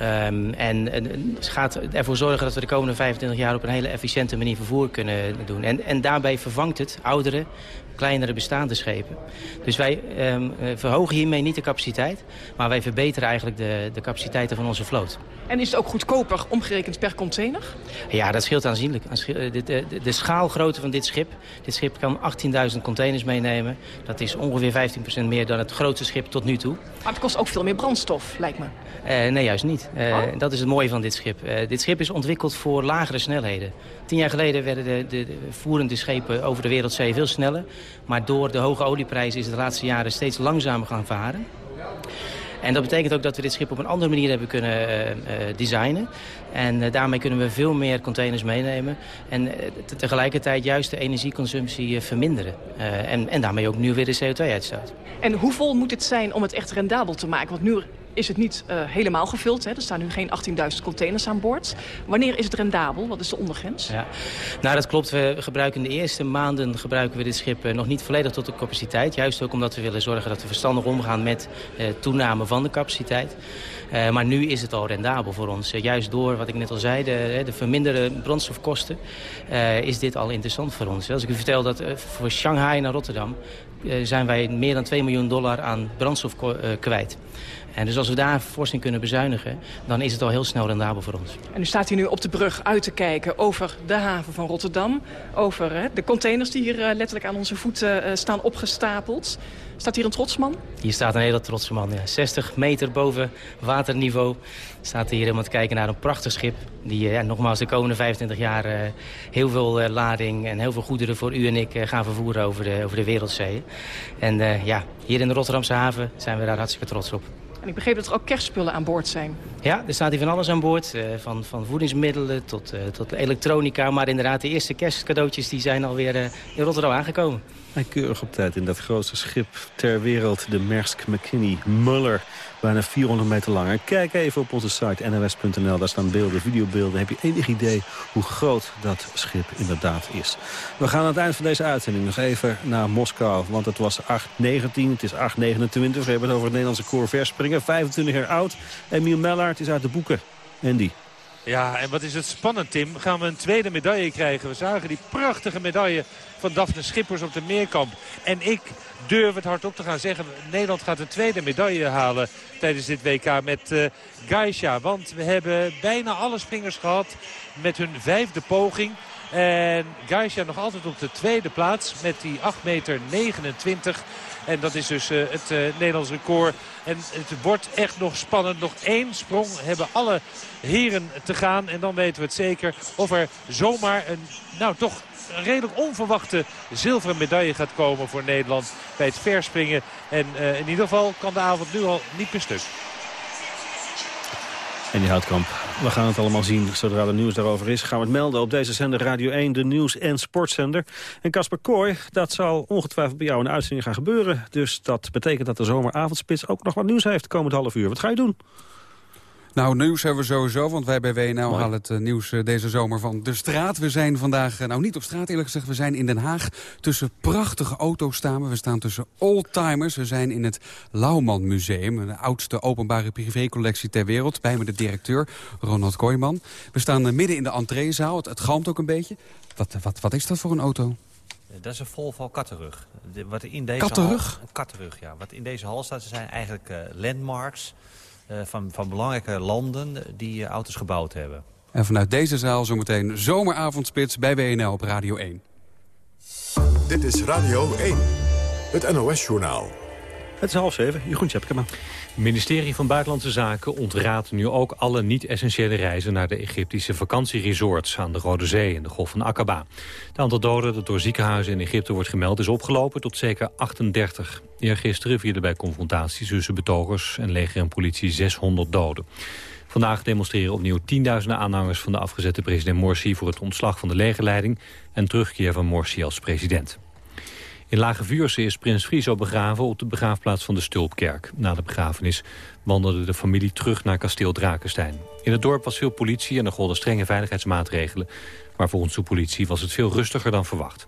Um, en, en gaat ervoor zorgen dat we de komende 25 jaar op een hele efficiënte manier vervoer kunnen doen. En, en daarbij vervangt het oudere, kleinere bestaande schepen. Dus wij um, verhogen hiermee niet de capaciteit, maar wij verbeteren eigenlijk de, de capaciteiten van onze vloot. En is het ook goedkoper omgerekend per container? Ja, dat scheelt aanzienlijk. De, de, de, de schaalgrootte van dit schip. Dit schip kan 18.000 containers meenemen. Dat is ongeveer 15% meer dan het grootste schip tot nu toe. Maar het kost ook veel meer brandstof, lijkt me. Uh, nee, juist niet. Uh, oh. Dat is het mooie van dit schip. Uh, dit schip is ontwikkeld voor lagere snelheden. Tien jaar geleden werden de, de, de, voerende schepen over de wereldzee veel sneller. Maar door de hoge olieprijzen is het de laatste jaren steeds langzamer gaan varen. En dat betekent ook dat we dit schip op een andere manier hebben kunnen uh, uh, designen. En uh, daarmee kunnen we veel meer containers meenemen. En tegelijkertijd juist de energieconsumptie verminderen. en, en daarmee ook nu weer de CO2-uitstoot. En hoe vol moet het zijn om het echt rendabel te maken? Want nu is het niet uh, helemaal gevuld. Hè? Er staan nu geen 18.000 containers aan boord. Wanneer is het rendabel? Wat is de ondergrens? Ja. Nou, dat klopt. We gebruiken in de eerste maanden gebruiken we dit schip uh, nog niet volledig tot de capaciteit. Juist ook omdat we willen zorgen dat we verstandig omgaan met uh, toename van de capaciteit. Maar nu is het al rendabel voor ons. Juist door, wat ik net al zei, de, de verminderde brandstofkosten... Is dit al interessant voor ons. Als ik u vertel dat voor Shanghai naar Rotterdam... zijn wij meer dan 2 miljoen dollar aan brandstof kwijt. En dus als we daar fors kunnen bezuinigen, dan is het al heel snel rendabel voor ons. En u staat hier nu op de brug uit te kijken over de haven van Rotterdam. Over de containers die hier uh, letterlijk aan onze voeten staan opgestapeld. Staat hier een trotsman? Hier staat een hele trotse man, ja. 60 meter boven waterniveau staat hier helemaal te kijken naar een prachtig schip. Die ja, nogmaals de komende 25 jaar uh, heel veel lading en heel veel goederen voor u en ik gaan vervoeren over de, over de wereldzee. En ja, hier in de Rotterdamse haven zijn we daar hartstikke trots op. En ik begreep dat er ook kerstspullen aan boord zijn. Ja, er staat hier van alles aan boord. Uh, van, van voedingsmiddelen tot, uh, tot elektronica. Maar inderdaad, de eerste kerstcadeautjes die zijn alweer uh, in Rotterdam aangekomen. En keurig op tijd in dat grootste schip ter wereld, de Maersk McKinney Muller. Bijna 400 meter lang. En kijk even op onze site nws.nl, daar staan beelden, videobeelden. Heb je enig idee hoe groot dat schip inderdaad is. We gaan aan het eind van deze uitzending nog even naar Moskou. Want het was 8.19, het is 8.29. We hebben het over het Nederlandse koorverspringen. 25 jaar oud. Emiel Mellaert is uit de boeken. Andy. Ja, en wat is het spannend, Tim. Gaan we een tweede medaille krijgen. We zagen die prachtige medaille van Daphne Schippers op de Meerkamp. En ik durf het hardop te gaan zeggen. Nederland gaat een tweede medaille halen tijdens dit WK met uh, Gaisha. Want we hebben bijna alle springers gehad met hun vijfde poging. En Gaisha nog altijd op de tweede plaats met die 8 meter 29. En dat is dus uh, het uh, Nederlands record. En het wordt echt nog spannend. Nog één sprong hebben alle heren te gaan. En dan weten we het zeker of er zomaar een, nou toch redelijk onverwachte zilveren medaille gaat komen voor Nederland bij het verspringen. En uh, in ieder geval kan de avond nu al niet meer stuk. En die Houtkamp, we gaan het allemaal zien. Zodra er nieuws daarover is, gaan we het melden op deze zender Radio 1, de nieuws- en sportzender. En Casper Kooi, dat zal ongetwijfeld bij jou de uitzending gaan gebeuren. Dus dat betekent dat de zomeravondspits ook nog wat nieuws heeft komend half uur. Wat ga je doen? Nou, nieuws hebben we sowieso, want wij bij WNL Mooi. halen het uh, nieuws uh, deze zomer van de straat. We zijn vandaag, uh, nou niet op straat eerlijk gezegd, we zijn in Den Haag tussen prachtige auto's staan we. We staan tussen oldtimers. We zijn in het Lauwman Museum, de oudste openbare privécollectie ter wereld. Bij me de directeur, Ronald Kooijman. We staan midden in de entreezaal, het, het galmt ook een beetje. Wat, wat, wat is dat voor een auto? Dat is een Volvo Kattenrug. De, wat in deze Kattenrug? Hal, kattenrug, ja. Wat in deze hal staat, zijn eigenlijk uh, landmarks van, van belangrijke landen die uh, auto's gebouwd hebben. En vanuit deze zaal zometeen zomeravondspits bij WNL op Radio 1. Dit is Radio 1, het NOS-journaal. Het is half zeven. Jeroen Tjepkema. Het ministerie van Buitenlandse Zaken ontraadt nu ook alle niet-essentiële reizen naar de Egyptische vakantieresorts aan de Rode Zee en de Golf van Aqaba. Het aantal doden dat door ziekenhuizen in Egypte wordt gemeld is opgelopen tot zeker 38. Eergisteren vierden bij confrontaties tussen betogers en leger en politie 600 doden. Vandaag demonstreren opnieuw tienduizenden aanhangers van de afgezette president Morsi voor het ontslag van de legerleiding en terugkeer van Morsi als president. In Lage Vuurse is prins Friso begraven op de begraafplaats van de Stulpkerk. Na de begrafenis wandelde de familie terug naar kasteel Drakenstein. In het dorp was veel politie en er golden strenge veiligheidsmaatregelen. Maar volgens de politie was het veel rustiger dan verwacht.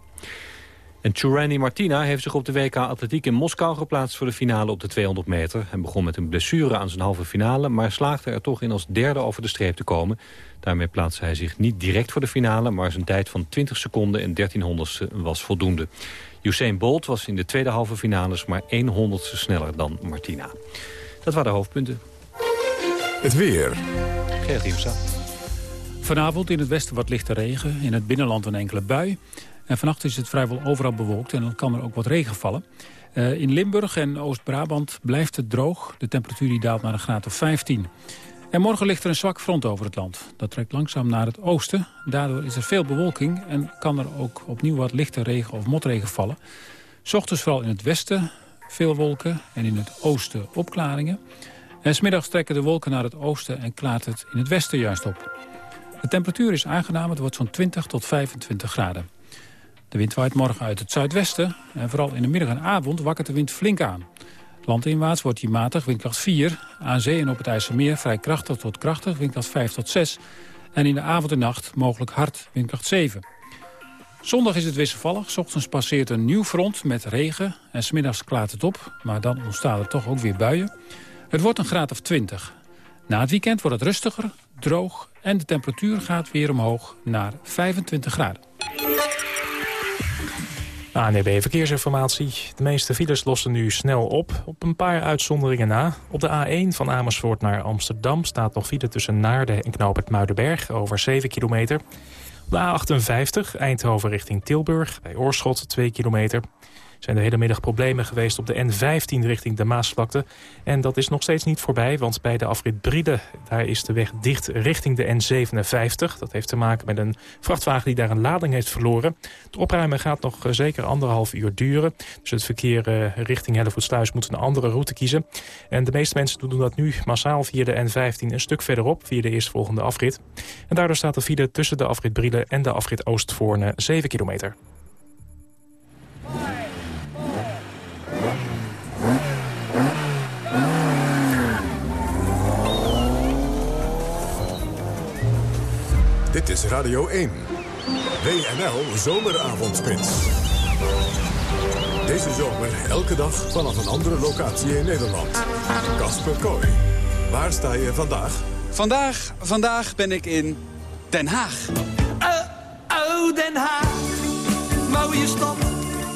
En Churani Martina heeft zich op de WK Atletiek in Moskou geplaatst voor de finale op de 200 meter. Hij begon met een blessure aan zijn halve finale, maar slaagde er toch in als derde over de streep te komen. Daarmee plaatste hij zich niet direct voor de finale, maar zijn tijd van 20 seconden en 1300ste was voldoende. Usain Bolt was in de tweede halve finales maar 100ste sneller dan Martina. Dat waren de hoofdpunten. Het weer. Gerrit Vanavond in het westen wat lichte regen, in het binnenland een enkele bui. En vannacht is het vrijwel overal bewolkt en dan kan er ook wat regen vallen. Uh, in Limburg en Oost-Brabant blijft het droog. De temperatuur die daalt naar een graad of 15. En morgen ligt er een zwak front over het land. Dat trekt langzaam naar het oosten. Daardoor is er veel bewolking en kan er ook opnieuw wat lichte regen of motregen vallen. Ochtends vooral in het westen veel wolken en in het oosten opklaringen. En smiddags trekken de wolken naar het oosten en klaart het in het westen juist op. De temperatuur is aangenaam, het wordt zo'n 20 tot 25 graden. De wind waait morgen uit het zuidwesten en vooral in de middag en avond wakkert de wind flink aan. Landinwaarts wordt die matig, windkracht 4. Aan zee en op het IJsselmeer vrij krachtig tot krachtig, windkracht 5 tot 6. En in de avond en nacht mogelijk hard, windkracht 7. Zondag is het wisselvallig. Ochtends passeert een nieuw front met regen. En smiddags klaart het op, maar dan ontstaan er toch ook weer buien. Het wordt een graad of 20. Na het weekend wordt het rustiger, droog... en de temperatuur gaat weer omhoog naar 25 graden. ANEB Verkeersinformatie. De meeste files lossen nu snel op, op een paar uitzonderingen na. Op de A1 van Amersfoort naar Amsterdam staat nog file tussen Naarden en Knoop Muidenberg over 7 kilometer. Op de A58 Eindhoven richting Tilburg bij Oorschot 2 kilometer zijn de hele middag problemen geweest op de N15 richting de Maasvlakte. En dat is nog steeds niet voorbij, want bij de afrit Bride... daar is de weg dicht richting de N57. Dat heeft te maken met een vrachtwagen die daar een lading heeft verloren. Het opruimen gaat nog eh, zeker anderhalf uur duren. Dus het verkeer eh, richting Hellevoetsluis moet een andere route kiezen. En de meeste mensen doen dat nu massaal via de N15 een stuk verderop... via de eerstvolgende afrit. En daardoor staat de file tussen de afrit Bride en de afrit Oostvoorne 7 kilometer. Dit is Radio 1. WNL Zomeravondspits. Deze zomer elke dag vanaf een andere locatie in Nederland. Kasper Kooi. Waar sta je vandaag? Vandaag, vandaag ben ik in Den Haag. Oh, oh Den Haag. Mooie stad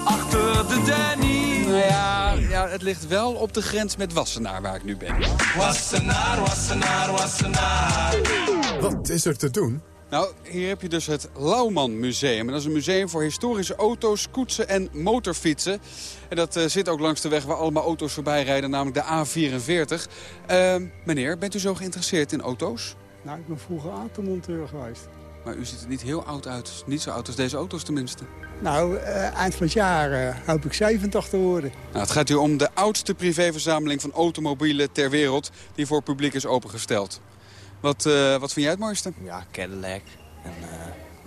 achter de Danny. Nou ja, ja, het ligt wel op de grens met Wassenaar waar ik nu ben. Wassenaar, Wassenaar, Wassenaar. Wat is er te doen? Nou, hier heb je dus het Lauwman Museum. En dat is een museum voor historische auto's, koetsen en motorfietsen. En dat uh, zit ook langs de weg waar allemaal auto's voorbij rijden, namelijk de A44. Uh, meneer, bent u zo geïnteresseerd in auto's? Nou, ik ben vroeger automonteur geweest. Maar u ziet er niet heel oud uit. Niet zo oud als deze auto's tenminste. Nou, uh, eind van het jaar uh, hoop ik 87 te worden. Nou, het gaat hier om de oudste privéverzameling van automobielen ter wereld... die voor publiek is opengesteld. Wat, uh, wat vind jij het mooiste? Ja, Cadillac en uh,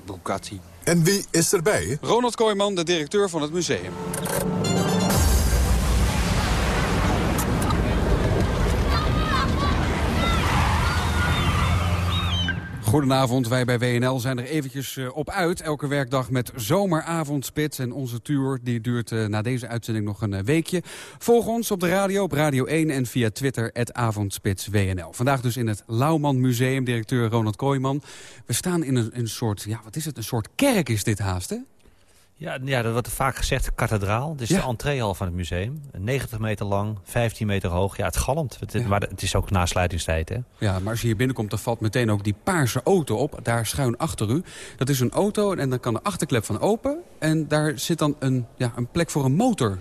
Bugatti. En wie is erbij? Ronald Kooijman, de directeur van het museum. Goedenavond, wij bij WNL zijn er eventjes uh, op uit. Elke werkdag met zomeravondspits. En onze tour die duurt uh, na deze uitzending nog een uh, weekje. Volg ons op de radio, op Radio 1 en via Twitter, avondspits.wnl. Vandaag dus in het Lauwman Museum, directeur Ronald Kooijman. We staan in een, een soort, ja wat is het, een soort kerk is dit haast, hè? Ja, ja, dat wordt vaak gezegd kathedraal. Dit is ja. de entreehal van het museum. 90 meter lang, 15 meter hoog. Ja, het galmt. Het, ja. Maar het is ook nasluitingstijd, hè? Ja, maar als je hier binnenkomt, dan valt meteen ook die paarse auto op. Daar schuin achter u. Dat is een auto en dan kan de achterklep van open. En daar zit dan een, ja, een plek voor een motor.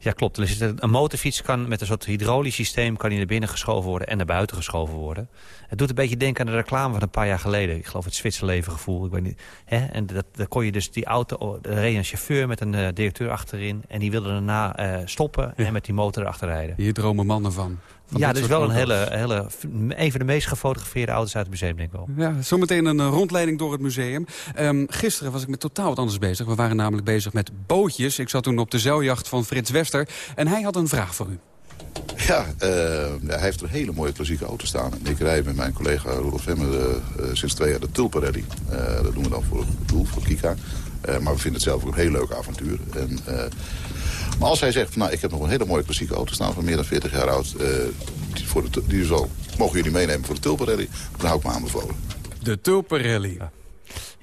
Ja, klopt. Dus een motorfiets kan met een soort hydraulisch systeem... kan die naar binnen geschoven worden en naar buiten geschoven worden. Het doet een beetje denken aan de reclame van een paar jaar geleden. Ik geloof het Zwitserleven gevoel. Ik weet niet. Hè? En dat, dan kon je dus die auto... Er reed een chauffeur met een uh, directeur achterin... en die wilde daarna uh, stoppen en met die motor erachter rijden. Hier dromen mannen van. Van ja, dus wel een hele, hele... Een van de meest gefotografeerde auto's uit het museum, denk ik wel. Ja, zometeen een uh, rondleiding door het museum. Um, gisteren was ik met totaal wat anders bezig. We waren namelijk bezig met bootjes. Ik zat toen op de zeiljacht van Frits Wester. En hij had een vraag voor u. Ja, uh, hij heeft een hele mooie klassieke auto staan. Ik rijd met mijn collega Rudolf Hemmer uh, sinds twee jaar de Tulpen Rally. Uh, dat doen we dan voor het doel, voor Kika. Maar we vinden het zelf ook een heel leuk avontuur. En, maar als hij zegt, van, nou, ik heb nog een hele mooie klassieke auto staan... van meer dan 40 jaar oud, die, voor de, die zal, mogen jullie meenemen voor de Tulpen Rally? Dan hou ik me aanbevolen. De Tulpen Rally. Ja.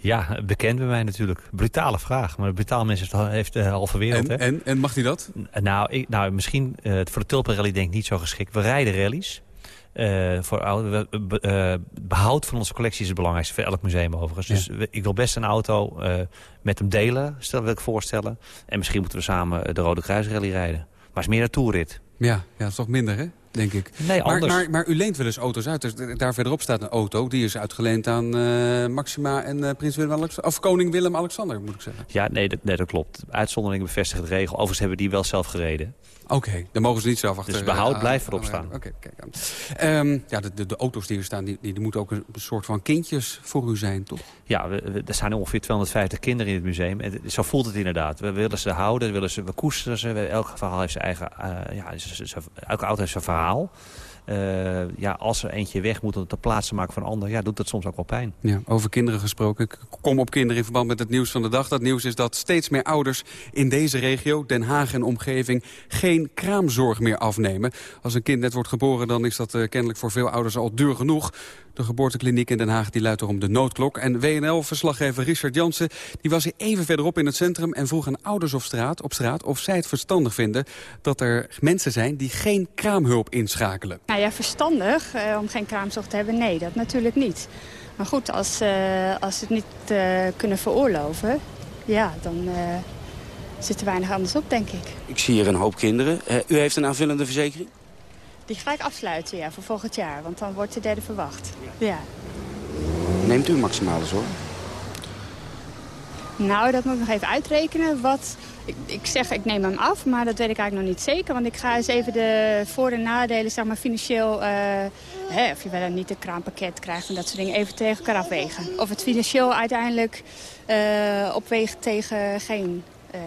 Ja, bekend bij mij natuurlijk. Brutale vraag. Maar brutaal mensen heeft de halve wereld. En, hè? en, en mag hij dat? Nou, ik, nou misschien uh, voor de Tulpenrally denk ik niet zo geschikt. We rijden rallies. Uh, voor oude, uh, behoud van onze collectie is het belangrijkste voor elk museum overigens. Ja. Dus ik wil best een auto uh, met hem delen, stel, wil ik voorstellen. En misschien moeten we samen de Rode Kruisrally rijden. Maar het is meer een toerit. Ja, ja, dat is toch minder hè? denk ik. Nee, maar, maar, maar, u leent wel eens auto's uit. Dus daar verderop staat een auto. Die is uitgeleend aan Maxima en prins Willem. Of koning Willem-Alexander, moet ik zeggen. Ja, nee, dat, nee, dat klopt. Uitzondering bevestigt de regel. Overigens hebben die wel zelf gereden. Oké, okay, dan mogen ze niet zelf achter... Dus behoud uh, blijft erop staan. Oké, okay, kijk um, ja, de, de, de, auto's die er staan, die, die, moeten ook een soort van kindjes voor u zijn, toch? Ja, we, we, er zijn ongeveer 250 kinderen in het museum. En zo voelt het inderdaad. We willen ze houden, we, willen ze, we koesteren ze. Elk verhaal heeft zijn eigen... ja, elke auto heeft zijn verhaal. Uh, ja, als er eentje weg moet om te plaatsen maken van een ander... ja, doet dat soms ook wel pijn. Ja, over kinderen gesproken. Ik kom op kinderen in verband met het nieuws van de dag. Dat nieuws is dat steeds meer ouders in deze regio, Den Haag en omgeving... geen kraamzorg meer afnemen. Als een kind net wordt geboren, dan is dat uh, kennelijk voor veel ouders al duur genoeg. De geboortekliniek in Den Haag die luidt erom de noodklok. En WNL-verslaggever Richard Jansen die was hier even verderop in het centrum... en vroeg aan ouders op straat, op straat of zij het verstandig vinden... dat er mensen zijn die geen kraamhulp inschakelen. Nou ja, verstandig eh, om geen kraamzorg te hebben? Nee, dat natuurlijk niet. Maar goed, als, uh, als ze het niet uh, kunnen veroorloven... ja, dan zit er weinig anders op, denk ik. Ik zie hier een hoop kinderen. u heeft een aanvullende verzekering? Die ga ik afsluiten, ja, voor volgend jaar. Want dan wordt de derde verwacht. Ja. Neemt u maximale zorg? Nou, dat moet ik nog even uitrekenen. Wat, ik, ik, zeg, ik neem hem af, maar dat weet ik eigenlijk nog niet zeker. Want ik ga eens even de voor- en nadelen, zeg maar, financieel... Uh, hè, of je wel niet een kraampakket krijgt en dat soort dingen, even tegen elkaar afwegen. Of het financieel uiteindelijk uh, opweegt tegen geen uh,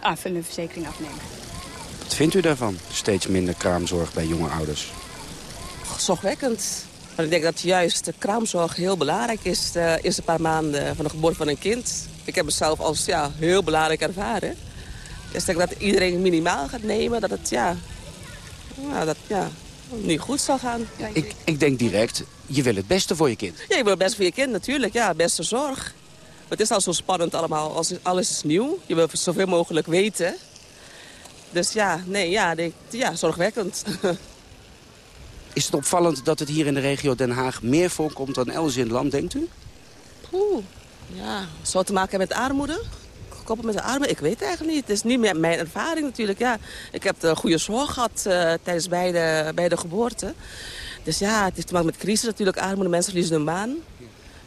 aanvullende verzekering afnemen. Wat vindt u daarvan? Steeds minder kraamzorg bij jonge ouders. Zorgwekkend. Maar ik denk dat juist de kraamzorg heel belangrijk is de eerste paar maanden van de geboorte van een kind. Ik heb het zelf als ja, heel belangrijk ervaren. Dus ik denk dat iedereen minimaal gaat nemen, dat het ja, nou, dat, ja, niet goed zal gaan. Ik, ik denk direct, je wil het beste voor je kind. Ja, je wil het beste voor je kind natuurlijk, ja, beste zorg. Het is al zo spannend allemaal, Als, alles is nieuw. Je wil zoveel mogelijk weten. Dus ja, nee, ja, ja zorgwekkend. Is het opvallend dat het hier in de regio Den Haag meer voorkomt dan elders in het land, denkt u? Oeh, ja. Zou het te maken hebben met armoede? Gekoppeld met de armoede? Ik weet het eigenlijk niet. Het is niet meer mijn ervaring natuurlijk. Ja, ik heb de goede zorg gehad uh, tijdens beide, beide geboorten. Dus ja, het heeft te maken met crisis natuurlijk. Armoede, mensen verliezen hun baan.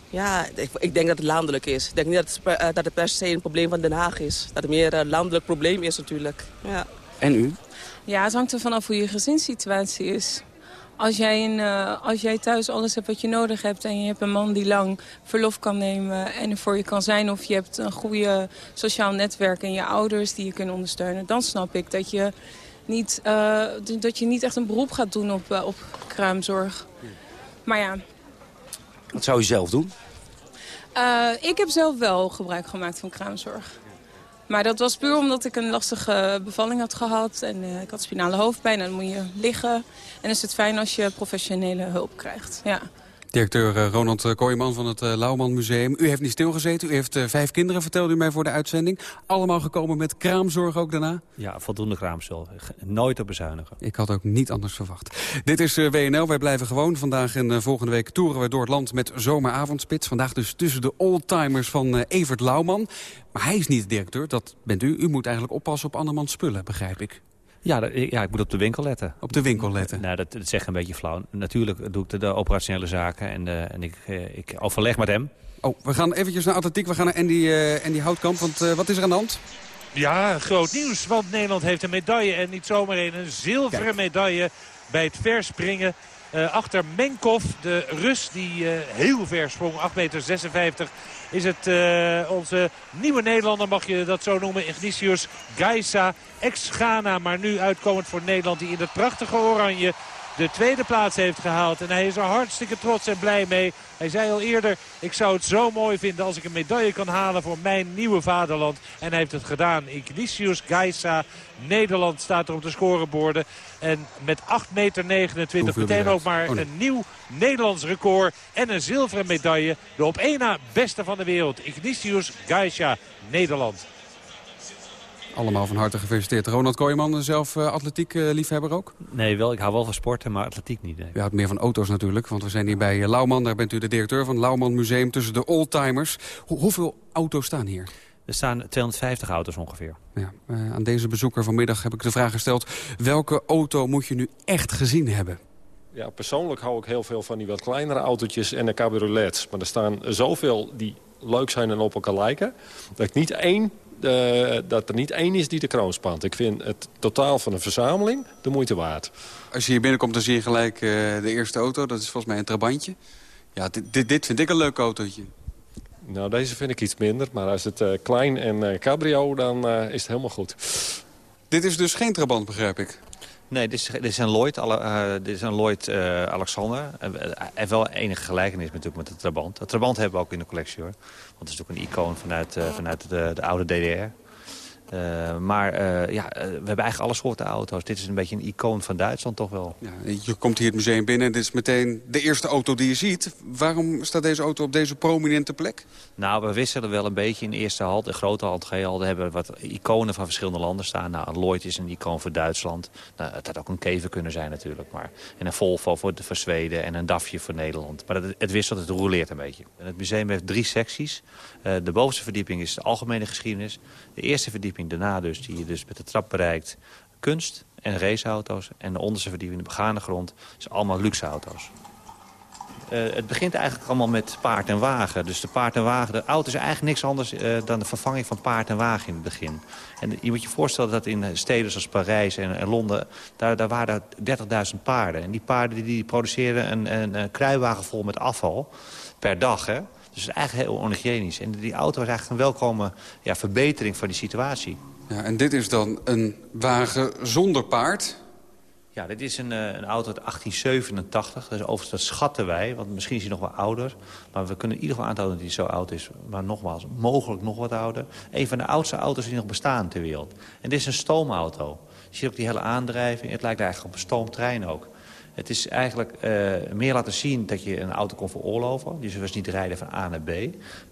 Ja, ik, ik, denk dat het landelijk is. Ik denk niet dat het, per, uh, dat het per se een probleem van Den Haag is. Dat het meer een landelijk probleem is natuurlijk. Ja. En u? Ja, het hangt er vanaf hoe je gezinssituatie is. Als jij, een, uh, als jij thuis alles hebt wat je nodig hebt... en je hebt een man die lang verlof kan nemen en er voor je kan zijn... of je hebt een goede sociaal netwerk en je ouders die je kunnen ondersteunen... dan snap ik dat je niet, uh, dat je niet echt een beroep gaat doen op, uh, op kraamzorg. Maar ja... Wat zou je zelf doen? ik heb zelf wel gebruik gemaakt van kraamzorg. Maar dat was puur omdat ik een lastige bevalling had gehad. En uh, ik had spinale hoofdpijn en dan moet je liggen. En is het fijn als je professionele hulp krijgt. Ja. Directeur eh, Ronald eh, Kooijman van het uh, Lauwman Museum. U heeft niet stilgezeten. U heeft vijf kinderen, vertelde u mij voor de uitzending. Allemaal gekomen met kraamzorg ook daarna? Ja, voldoende kraamzorg. Nooit op bezuinigen. Ik had ook niet anders verwacht. Dit is WNL, wij blijven gewoon. Vandaag en volgende week toeren we door het land met zomeravondspits. Vandaag dus tussen de oldtimers van Evert Lauwman. Maar hij is niet de directeur, dat bent u. U moet eigenlijk oppassen op andermans spullen, begrijp ik. Ja, dat, ja, ik moet op de winkel letten. Op de winkel letten? Nou, dat, dat zegt een beetje flauw. Natuurlijk doe ik de, de operationele zaken en, uh, en ik, uh, ik overleg met hem. Oh, we gaan eventjes naar atletiek. We gaan naar Andy, uh, Andy Houtkamp. Want wat is er aan de hand? Ja, groot nieuws. Want Nederland heeft een medaille. En niet zomaar een, een zilveren Kijk. medaille bij het verspringen. Uh, achter Menkov, de Rus die uh, heel ver sprong, 8,56 meter, is het uh, onze nieuwe Nederlander, mag je dat zo noemen, Ignatius Gaisa. Ex-Ghana, maar nu uitkomend voor Nederland, die in het prachtige oranje de tweede plaats heeft gehaald. En hij is er hartstikke trots en blij mee. Hij zei al eerder, ik zou het zo mooi vinden als ik een medaille kan halen voor mijn nieuwe vaderland. En hij heeft het gedaan. Ignatius Gaisa, Nederland staat er op de scoreborden. En met 8,29 meter meteen ook maar oh, een nieuw Nederlands record. En een zilveren medaille. De op één na beste van de wereld. Ignatius Gaisa, Nederland. Allemaal van harte gefeliciteerd. Ronald Kooijman, zelf uh, atletiek uh, liefhebber ook? Nee, wel. Ik hou wel van sporten, maar atletiek niet. Nee. Je houdt meer van auto's natuurlijk, want we zijn hier bij uh, Lauwman. Daar bent u de directeur van Lauwman Museum tussen de oldtimers. Ho hoeveel auto's staan hier? Er staan 250 auto's ongeveer. Ja, aan deze bezoeker vanmiddag heb ik de vraag gesteld... welke auto moet je nu echt gezien hebben? Ja, persoonlijk hou ik heel veel van die wat kleinere autootjes en de cabriolets. Maar er staan zoveel die leuk zijn en op elkaar lijken... dat ik niet één uh, dat er niet één is die de kroon spant. Ik vind het totaal van een verzameling de moeite waard. Als je hier binnenkomt, dan zie je gelijk uh, de eerste auto. Dat is volgens mij een Trabantje. Ja, dit, dit, dit, vind ik een leuk autootje. Nou, deze vind ik iets minder. Maar als het uh, klein en cabrio, dan is het helemaal goed. Dit is dus geen Trabant, begrijp ik? Nee, dit is, dit is een Lloyd, uh, dit is een Lloyd uh, Alexander. Hij heeft wel enige gelijkenis natuurlijk met de Trabant. De Trabant hebben we ook in de collectie hoor. Want het is natuurlijk een icoon vanuit, uh, vanuit de, de oude DDR. Uh, maar uh, ja, we hebben eigenlijk alle soorten auto's. Dit is een beetje een icoon van Duitsland toch wel. Ja, je komt hier het museum binnen en dit is meteen de eerste auto die je ziet. Waarom staat deze auto op deze prominente plek? Nou, we wisselen wel een beetje in de eerste halt. De grote halt, G-halt, hebben we wat iconen van verschillende landen staan. Nou, Lloyd is een icoon voor Duitsland. Nou, het had ook een kever kunnen zijn natuurlijk. Maar. En een Volvo voor, voor Zweden en een DAFje voor Nederland. Maar het, het wisselt, het roleert een beetje. En het museum heeft drie secties. De bovenste verdieping is de algemene geschiedenis. De eerste verdieping daarna dus, die je dus met de trap bereikt, kunst en raceauto's. En de onderste verdieping, de begane grond, is allemaal luxe auto's. Uh, het begint eigenlijk allemaal met paard en wagen. Dus de paard en wagen, de auto is eigenlijk niks anders uh, dan de vervanging van paard en wagen in het begin. En je moet je voorstellen dat in steden zoals Parijs en, en Londen, daar, daar waren 30.000 paarden. En die paarden die, die produceerden een, een, een kruiwagen vol met afval per dag. Hè? Dus het is eigenlijk heel onhygiënisch. En die auto is eigenlijk een welkome ja, verbetering van die situatie. Ja, en dit is dan een wagen zonder paard? Ja, dit is een, eh, een auto uit 1887. Dus overigens, dat schatten wij, want misschien is hij nog wel ouder. Maar we kunnen in ieder geval aantonen dat hij zo oud is. Maar nogmaals, mogelijk nog wat ouder. Een van de oudste auto's die nog bestaan ter wereld. En dit is een stoomauto. Je ziet ook die hele aandrijving. Het lijkt eigenlijk op een stoomtrein ook. Het is eigenlijk uh, meer laten zien dat je een auto kon veroorloven. Dus je was niet rijden van A naar B.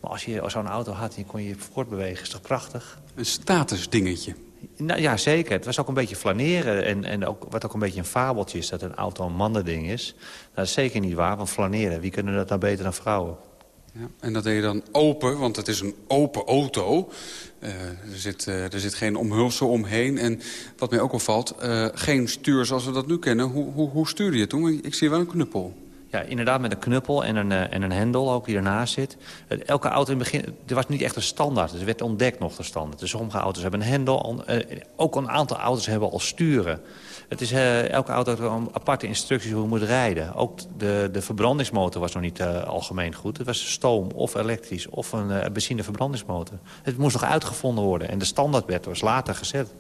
Maar als je zo'n auto had en je kon je voortbewegen, is toch prachtig? Een statusdingetje. Nou, ja, zeker. Het was ook een beetje flaneren. En, en ook, wat ook een beetje een fabeltje is, dat een auto een mannending is. Dat is zeker niet waar, want flaneren, wie kunnen dat nou beter dan vrouwen? Ja, en dat deed je dan open, want het is een open auto. Uh, er, zit, uh, er zit geen omhulsel omheen. En wat mij ook opvalt, uh, geen stuur zoals we dat nu kennen. Hoe, hoe, hoe stuurde je toen? Ik zie wel een knuppel. Ja, inderdaad met een knuppel en een, en een hendel ook die ernaast zit. Elke auto in het begin, er was niet echt een standaard. Het werd ontdekt nog de standaard. Dus sommige auto's hebben een hendel. ook een aantal auto's hebben al sturen. Het is, uh, elke auto heeft een aparte instructies hoe je moet rijden. Ook de, de verbrandingsmotor was nog niet uh, algemeen goed. Het was stoom of elektrisch of een uh, benzineverbrandingsmotor. Het moest nog uitgevonden worden. En de standaardwet was later gezet.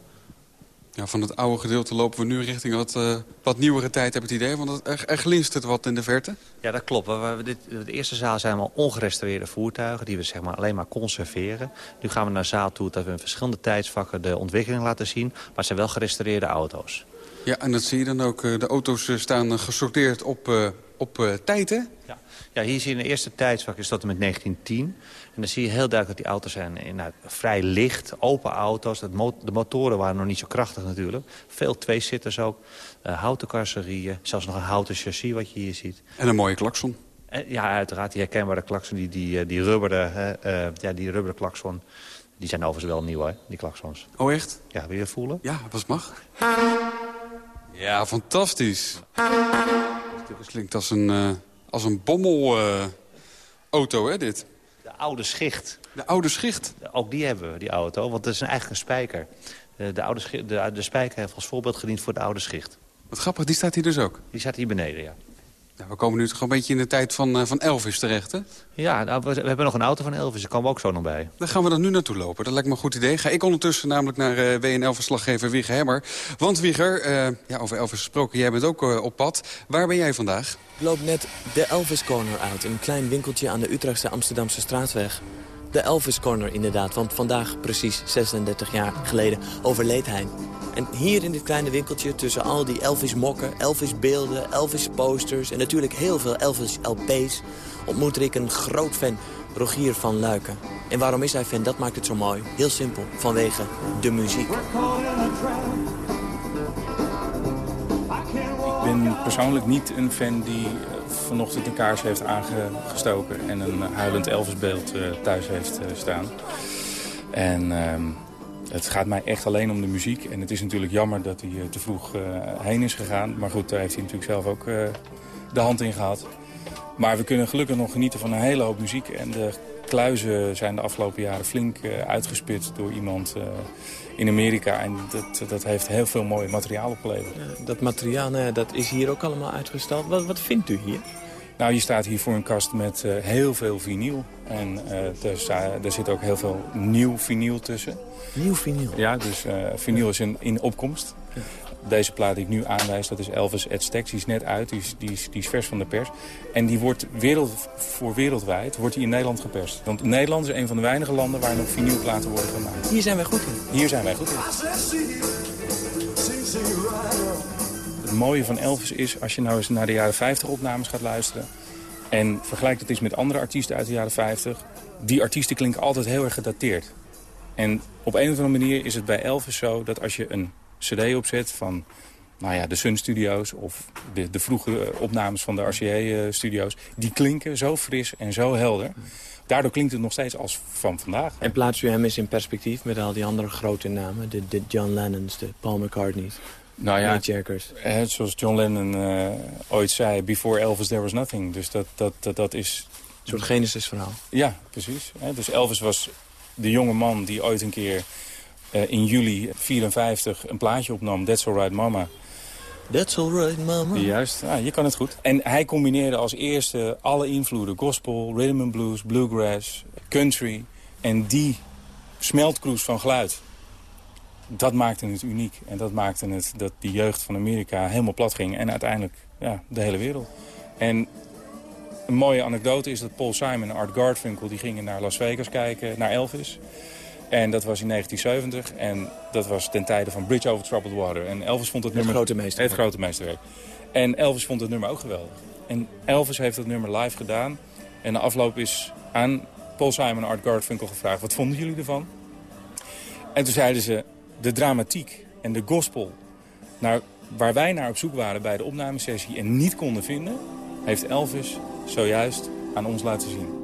Ja, van het oude gedeelte lopen we nu richting wat, uh, wat nieuwere tijd, heb ik het idee. Want er, er glinst het wat in de verte. Ja, dat klopt. We, we, dit, de eerste zaal zijn allemaal ongerestaureerde voertuigen... die we zeg maar, alleen maar conserveren. Nu gaan we naar zaal toe dat we in verschillende tijdsvakken de ontwikkeling laten zien. Maar het zijn wel gerestaureerde auto's. Ja, en dat zie je dan ook. eh, De auto's eh, staan gesorteerd op, eh, op eh, tijd, hè? Ja. ja, hier zie je in de eerste tijdsvak is dat met 1910. En dan zie je heel duidelijk dat die auto's zijn eh, nou, vrij licht, open auto's. Dat mo de motoren waren nog niet zo krachtig natuurlijk. Veel tweezitters ook, eh, houten carrosserieën. Zelfs nog een houten chassis wat je hier ziet. En een mooie klakson. Eh, ja, uiteraard, die herkenbare klakson, die, die, eh, die, rubberen, eh, ja, die rubberen klakson. Die zijn overigens wel nieuw, hè, die klaksons. Oh, echt? Ja, wil je voelen? Ja, als mag. Ja, fantastisch. Het klinkt als een, eh als een bommelauto, hè, dit? De oude schicht. De oude schicht? Ook die hebben we, die auto, want dat is eigenlijk een spijker. Eh, De, oude de, de spijker heeft als voorbeeld gediend voor de oude schicht. Wat grappig, die staat hier dus ook. Die staat hier beneden, ja. Ja, we komen nu toch een beetje in de tijd van, eh, van Elvis terecht, hè? Ja, nou, we, we hebben nog een auto van Elvis, daar komen we ook zo nog bij. Daar gaan we dan nu naartoe lopen. Dat lijkt me een goed idee. Ga ik ondertussen namelijk naar eh, WNL-verslaggever Wieger Hemmer. Want Wieger, eh, ja, over Elvis gesproken, jij bent ook op pad. Waar ben jij vandaag? Ik loop net de Elvis Corner uit. Een klein winkeltje aan de Utrechtse Amsterdamse straatweg. De Elvis Corner inderdaad, want vandaag precies 36 jaar geleden overleed hij. En hier in dit kleine winkeltje tussen al die Elvis mokken, Elvis beelden, Elvis posters... en natuurlijk heel veel Elvis LP's ontmoette ik een groot fan, Rogier van Luiken. En waarom is hij fan? Dat maakt het zo mooi. Heel simpel, vanwege de muziek. Ik ben persoonlijk niet een fan die vanochtend een kaars heeft aangestoken... en een huilend Elvisbeeld eh, thuis heeft eh, staan. En ehm, het gaat mij echt alleen om de muziek. En het is natuurlijk jammer dat hij eh, te vroeg heen is gegaan. Maar goed, daar heeft hij natuurlijk zelf ook de hand in gehad. Maar we kunnen gelukkig nog genieten van een hele hoop muziek. En de kluizen zijn de afgelopen jaren flink uitgespit door iemand in Amerika. En dat, dat heeft heel veel mooi materiaal opgeleverd. Dat materiaal, nou dat is hier ook allemaal uitgestald. Wat, wat vindt u hier? Nou, je staat hier voor een kast met eh, heel veel vinyl. En eh, er, sta- er zit ook heel veel nieuw vinyl tussen. Nieuw vinyl? Ja, dus eh vinyl is in, in opkomst. Deze plaat die ik nu aanwijs, dat is Elvis Ed Stax. Die is net uit, die is, die, is, die is vers van de pers. En die wordt wereld, voor wereldwijd wordt die in Nederland geperst. Want Nederland is een van de weinige landen waar nog vinylplaten worden gemaakt. Hier zijn wij goed in. Hier zijn wij goed in. Het mooie van Elvis is, als je nou eens naar de jaren 50 opnames gaat luisteren... en vergelijkt het eens met andere artiesten uit de jaren 50... die artiesten klinken altijd heel erg gedateerd. En op een of andere manier is het bij Elvis zo dat als je een cd opzet van nou ja, de Sun Studios... of de, de vroege opnames van de RCA-studio's... die klinken zo fris en zo helder. Daardoor klinkt het nog steeds als van vandaag. En plaatst u hem eens in perspectief met al die andere grote namen? De, de John Lennons, de Paul McCartney's, Nou ja, eh, zoals John Lennon eh, ooit zei, before Elvis there was nothing. Dus dat, dat, dat, dat is... Een soort Genesis-verhaal. Ja, precies. hè. Dus Elvis was de jonge man die ooit een keer eh, in juli 54 een plaatje opnam, That's Alright Mama. That's alright, mama. Juist, ja, je kan het goed. En hij combineerde als eerste alle invloeden. Gospel, rhythm and blues, bluegrass, country. En die smeltkroes van geluid, dat maakte het uniek. En dat maakte het dat die jeugd van Amerika helemaal plat ging. En uiteindelijk ja, de hele wereld. En een mooie anekdote is dat Paul Simon en Art Garfunkel... die gingen naar Las Vegas kijken, naar Elvis. En dat was in 1970. En dat was ten tijde van Bridge Over Troubled Water. En Elvis vond het, Het nummer... grote meesterwerk. Het grote meesterwerk. En Elvis vond het nummer ook geweldig. En Elvis heeft dat nummer live gedaan. En de afloop is aan Paul Simon en Art Garfunkel gevraagd... wat vonden jullie ervan? En toen zeiden ze, de dramatiek en de gospel... Naar, waar wij naar op zoek waren bij de opnamesessie en niet konden vinden... heeft Elvis zojuist aan ons laten zien.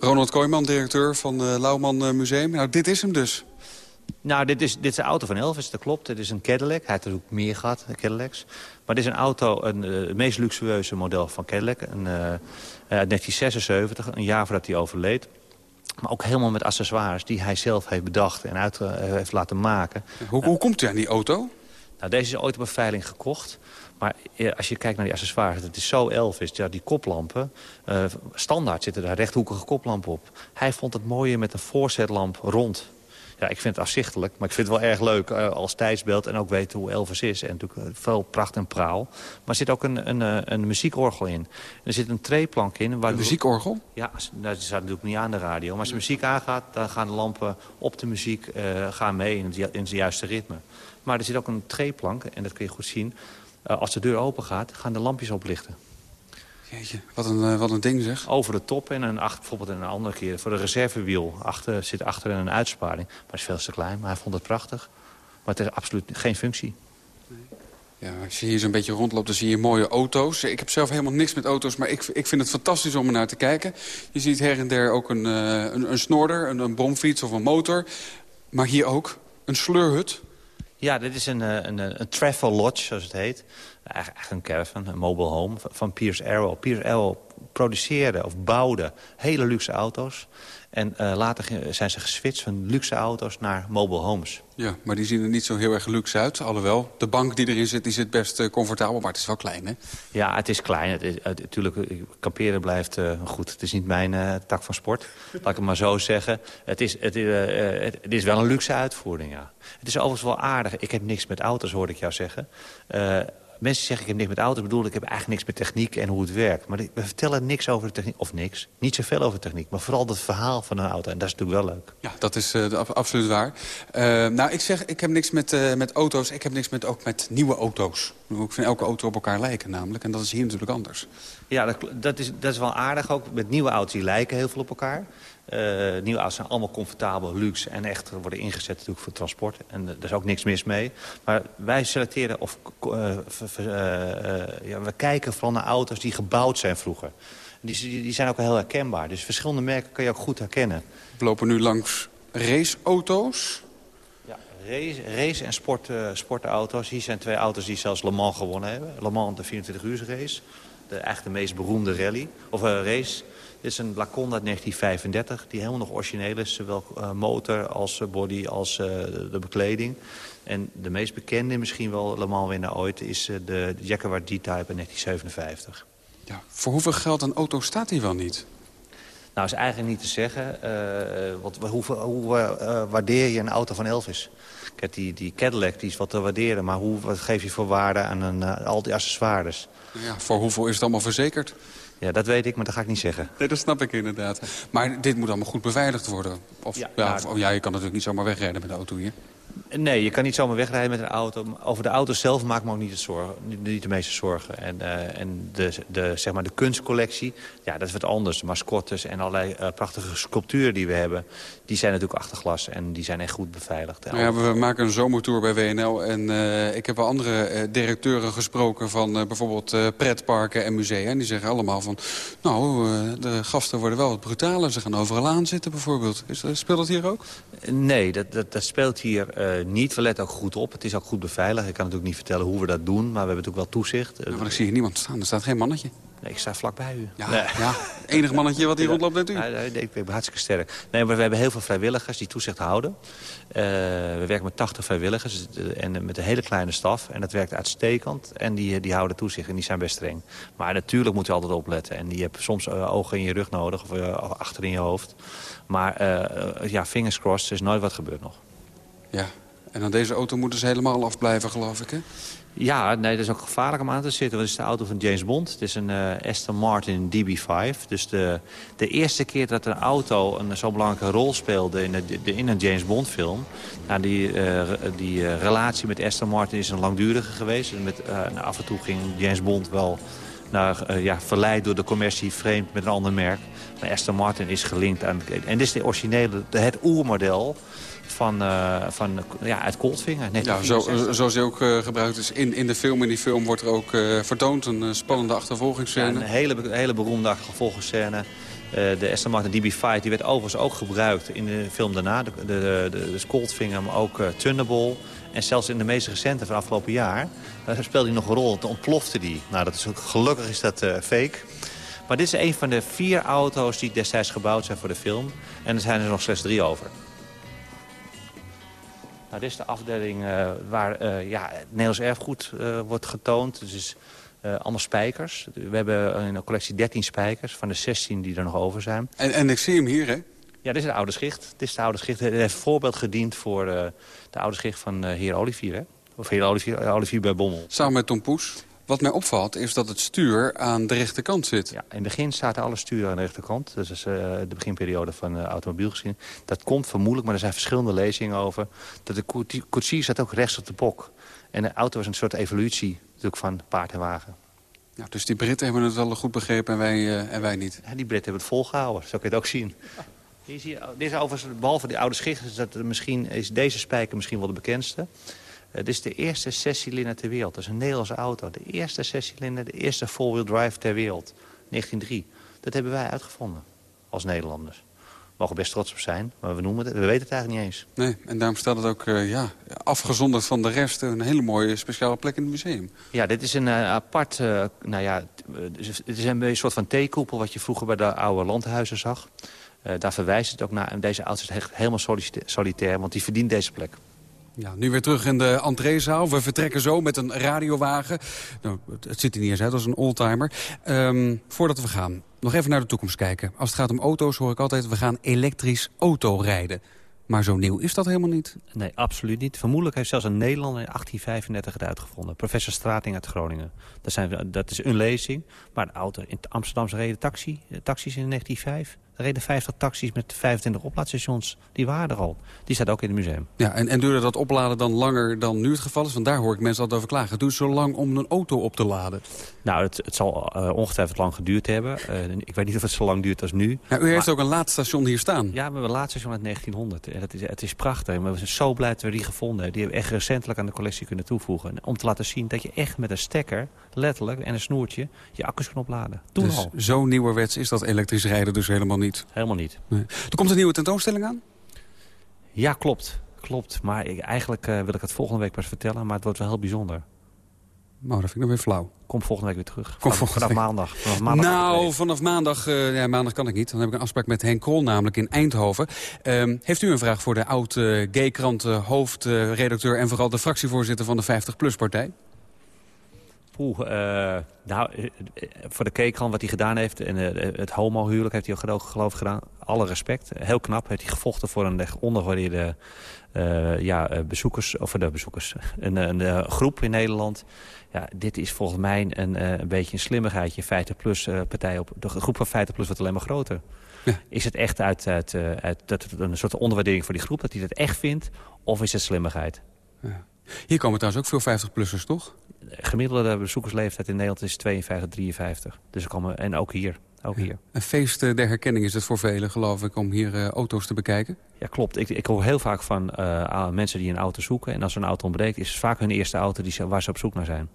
Ronald Kooijman, directeur van het Lauwman eh, Museum. Nou, dit is hem dus. Nou, dit is, dit is de auto van Elvis, dat klopt. Het is een Cadillac. Hij heeft er ook meer gehad, Cadillacs. Maar dit is een auto, een, eh, het meest luxueuze model van Cadillac. Een, eh, uit 1976, een jaar voordat hij overleed. Maar ook helemaal met accessoires die hij zelf heeft bedacht en uit, eh, heeft laten maken. Hoe, hoe komt u aan die auto? Nou, deze is ooit op een veiling gekocht. Maar eh, als je kijkt naar die accessoires, het is zo Elvis. Ja, die koplampen, eh, standaard zitten daar rechthoekige koplampen op. Hij vond het mooier met een voorzetlamp rond. Ja, ik vind het afzichtelijk, maar ik vind het wel erg leuk uh, als tijdsbeeld... en ook weten hoe Elvis is. En natuurlijk veel pracht en praal. Maar er zit ook een, een, een muziekorgel in. er zit een treeplank in. Waar een muziekorgel? Ja, dat staat natuurlijk niet aan de radio. Maar als de muziek aangaat, dan gaan de lampen op de muziek uh, gaan mee in het, in het juiste ritme. Maar er zit ook een treeplank, en dat kun je goed zien. Uh, als de deur open gaat, gaan de lampjes oplichten. Jeetje, wat een, uh, wat een ding zeg. Over de top en een acht, bijvoorbeeld een andere keer voor de reservewiel. Achter, zit achter een uitsparing. Maar het is veel te klein, maar hij vond het prachtig. Maar het heeft absoluut geen functie. Ja, als je hier zo'n beetje rondloopt, dan zie je mooie auto's. Ik heb zelf helemaal niks met auto's, maar ik, ik vind het fantastisch om er naar te kijken. Je ziet her en der ook een, uh, een, een snorder, een, een bromfiets of een motor. Maar hier ook een sleurhut. Ja, dit is een, een, een travel lodge, zoals het heet. Eigenlijk een caravan, een mobile home van Pierce Arrow. Pierce Arrow produceerde of bouwde hele luxe auto's. En uh, later zijn ze geswitcht van luxe auto's naar mobile homes. Ja, maar die zien er niet zo heel erg luxe uit. Alhoewel, de bank die erin zit, die zit best uh, comfortabel. Maar het is wel klein, hè? Ja, het is klein. Het is, het, natuurlijk, kamperen blijft uh, goed. Het is niet mijn tak van sport. Laat ik het maar zo zeggen. Het is, het, het, het is wel een luxe uitvoering, ja. Het is overigens wel aardig. Ik heb niks met auto's, hoorde ik jou zeggen. Mensen zeggen, ik heb niks met auto's. bedoel, ik heb eigenlijk niks met techniek en hoe het werkt. Maar we vertellen niks over de techniek. Of niks. Niet zoveel over techniek. Maar vooral het verhaal van een auto. En dat is natuurlijk wel leuk. Ja, dat is uh, absoluut waar. Uh, nou, ik zeg, ik heb niks met, uh, met auto's. Ik heb niks met, ook met nieuwe auto's. Ik vind elke auto op elkaar lijken namelijk. En dat is hier natuurlijk anders. Ja, dat, dat, is, dat is wel aardig ook. Met nieuwe auto's die lijken heel veel op elkaar. Uh, nieuwe auto's zijn allemaal comfortabel, luxe en echt worden ingezet natuurlijk voor transport. En uh, er is ook niks mis mee. Maar wij selecteren of uh, ja, we kijken vooral naar auto's die gebouwd zijn vroeger. Die, die zijn ook heel herkenbaar. Dus verschillende merken kan je ook goed herkennen. We lopen nu langs raceauto's. Ja, race, race en sport, sportauto's. Hier zijn twee auto's die zelfs Le Mans gewonnen hebben. Le Mans de 24 uur race. De, echt de meest beroemde rally, of race. Dit is een uit 1935, die helemaal nog origineel is. Zowel uh, motor als body als uh, de bekleding. En de meest bekende, misschien wel Le Mans winnaar ooit... is de Jaguar D-Type uit 1957. Ja, voor hoeveel geld een auto staat die wel niet? Nou, is eigenlijk niet te zeggen. wat, hoe hoe waardeer je een auto van Elvis? Kijk, die, die Cadillac die is wat te waarderen. Maar hoe, wat geef je voor waarde aan een, al die accessoires? Ja, voor hoeveel is het allemaal verzekerd? Ja, dat weet ik, maar dat ga ik niet zeggen. Nee, dat snap ik inderdaad. Maar dit moet allemaal goed beveiligd worden. Of, ja, ja, of, oh, ja, je kan natuurlijk niet zomaar wegrijden met de auto hier. Nee, je kan niet zomaar wegrijden met een auto. Over de auto zelf maakt me ook niet, het zorgen, niet de meeste zorgen. En, uh, en de, de, zeg maar de kunstcollectie, ja, dat is wat anders. De mascottes en allerlei uh, prachtige sculpturen die we hebben... die zijn natuurlijk achter glas en die zijn echt goed beveiligd. Nou ja, we maken een zomertour bij WNL. En uh, ik heb wel andere directeuren gesproken van bijvoorbeeld pretparken en musea. En die zeggen allemaal van... nou, de gasten worden wel wat brutaler. Ze gaan overal aan zitten bijvoorbeeld. Is, speelt dat hier ook? Nee, dat, dat, dat speelt hier uh, niet. We letten ook goed op. Het is ook goed beveiligd. Ik kan natuurlijk niet vertellen hoe we dat doen, maar we hebben natuurlijk wel toezicht. Ja, maar ik zie hier niemand staan. Er staat geen mannetje. Nee, ik sta vlakbij u. Ja, nee. ja. enig mannetje wat hier ja. rondloopt net u. Ja, ik ben hartstikke sterk. Nee, maar we hebben heel veel vrijwilligers die toezicht houden. Uh, we werken met 80 vrijwilligers en met een hele kleine staf. En dat werkt uitstekend. En die, die houden toezicht en die zijn best streng. Maar natuurlijk moet je altijd opletten. En je hebt soms uh, ogen in je rug nodig of uh, achter in je hoofd. Maar ja, fingers crossed, er is nooit wat gebeurd nog. Ja, en aan deze auto moeten ze helemaal afblijven, geloof ik, hè? Ja, nee, dat is ook gevaarlijk om aan te zitten. Want het is de auto van James Bond. Het is een uh, Aston Martin DB5. Dus de, de eerste keer dat een auto een zo'n belangrijke rol speelde in, de, in een James Bond film... Nou, die, uh, die uh, relatie met Aston Martin is een langdurige geweest. Nou, af en toe ging James Bond wel ja, verleid door de commercie vreemd met een ander merk. Maar Aston Martin is gelinkt aan... En dit is de originele, het oermodel van, uh, van ja, uit Coldfinger. Ja, zo, zoals hij ook uh, gebruikt is in, in de film. In die film wordt er ook uh, vertoond een spannende achtervolgingsscène. Ja, een hele, hele beroemde achtervolgingsscène. de Aston Martin DB5 die werd overigens ook gebruikt in de film daarna. De, de, de, de Coldfinger, maar ook Thunderball. En zelfs in de meest recente van afgelopen jaar... speelde hij nog een rol. Toen ontplofte die. Nou, dat is, gelukkig is dat fake. Maar dit is een van de vier auto's die destijds gebouwd zijn voor de film. En er zijn er nog slechts drie over. Nou, dit is de afdeling uh, waar uh, ja, het Nederlands erfgoed uh, wordt getoond. Dus allemaal spijkers. We hebben in een collectie 13 spijkers van de 16 die er nog over zijn. En, en ik zie hem hier, hè? Ja, dit is de oude schicht. Dit is de oude schicht. Het heeft voorbeeld gediend voor de oude schicht van heer Olivier. Hè? Of heer Olivier, Olivier bij Bommel. Samen met Tom Poes. Wat mij opvalt is dat het stuur aan de rechterkant zit. Ja, in het begin zaten alle sturen aan de rechterkant. Dat is uh, de beginperiode van de automobielgeschiedenis. Dat komt vermoedelijk, maar er zijn verschillende lezingen over... dat de koetsier zat ook rechts op de bok. En de auto was een soort evolutie natuurlijk van paard en wagen. Ja, dus die Britten hebben het wel goed begrepen en wij, uh, en wij niet. Ja, die Britten hebben het volgehouden, zo kun je het ook zien. Hier zie je, dit is overigens, behalve die oude schicht, is, dat misschien, is deze spijker misschien wel de bekendste. Het is de eerste zescilinder ter wereld. Dat is een Nederlandse auto. De eerste zescilinder, de eerste four-wheel drive ter wereld. 1903. Dat hebben wij uitgevonden als Nederlanders. We mogen best trots op zijn, maar we, noemen het, we weten het eigenlijk niet eens. Nee, en daarom staat het ook uh, ja, afgezonderd van de rest... een hele mooie speciale plek in het museum. Ja, dit is een uh, apart... Uh, nou ja, het is een soort van theekoepel... wat je vroeger bij de oude landhuizen zag. daar verwijst het ook naar. En deze auto is echt helemaal solitair, want die verdient deze plek. Ja, nu weer terug in de entreezaal. We vertrekken zo met een radiowagen. Nou, het ziet er niet eens uit als een oldtimer. Um, voordat we gaan, nog even naar de toekomst kijken. Als het gaat om auto's hoor ik altijd... we gaan elektrisch autorijden. Maar zo nieuw is dat helemaal niet. Nee, absoluut niet. Vermoedelijk heeft zelfs een Nederlander in 1835 het uitgevonden. Professor Strating uit Groningen. Dat, zijn, dat is een lezing. Maar de auto in Amsterdamse reden taxi, taxis in 1905. Er reden 50 taxis met 25 oplaadstations. Die waren er al. Die staat ook in het museum. Ja, en, en duurde dat opladen dan langer dan nu het geval is? Want daar hoor ik mensen altijd over klagen. Het duurt zo lang om een auto op te laden. Nou, het, het zal uh, ongetwijfeld lang geduurd hebben. Uh, ik weet niet of het zo lang duurt als nu. Ja, u heeft ook een laadstation hier staan. Ja, we hebben een laadstation uit 1900. En het, is, het is prachtig. We zijn zo blij dat we die gevonden hebben. Die hebben we echt recentelijk aan de collectie kunnen toevoegen. Om te laten zien dat je echt met een stekker, letterlijk, en een snoertje... je accu's kan opladen. Toen dus al. zo nieuwerwets is dat elektrisch rijden dus helemaal niet? Helemaal niet. Nee. Er komt een nieuwe tentoonstelling aan? Ja, klopt. Klopt. Maar ik, eigenlijk uh, wil ik het volgende week pas vertellen. Maar het wordt wel heel bijzonder. Nou, dat vind ik dan weer flauw. Kom volgende week weer terug. Kom vanaf, vanaf maandag. Vanaf maandag. Nou, vanaf maandag, uh, ja, maandag kan ik niet. Dan heb ik een afspraak met Henk Krol, namelijk in Eindhoven. Uh, heeft u een vraag voor de oud-gay-krant hoofdredacteur... en vooral de fractievoorzitter van de 50PLUS-partij? Uh, nou, voor de Keekran wat hij gedaan heeft... en uh, het homohuwelijk heeft hij ook geloof ik gedaan. Alle respect. Heel knap. Heeft hij gevochten voor een ondergewaardeerde uh, ja, bezoekers... of de bezoekers. Een, een groep in Nederland. Ja, dit is volgens mij een, een beetje een slimmigheidje. 50-plus partij op... De groep van 50-plus wordt alleen maar groter. Ja. Is het echt uit, uit, uit, dat een soort onderwaardering voor die groep... dat hij dat echt vindt? Of is het slimmigheid? Ja. Hier komen trouwens ook veel 50-plussers, toch? Gemiddelde bezoekersleeftijd in Nederland is 52, 53. Dus komen, en ook hier. Ook ja. hier. Een feest der herkenning is het voor velen, geloof ik, om hier uh, auto's te bekijken? Ja, klopt. Ik, ik hoor heel vaak van uh, mensen die een auto zoeken. En als een auto ontbreekt, is het vaak hun eerste auto die ze, waar ze op zoek naar zijn.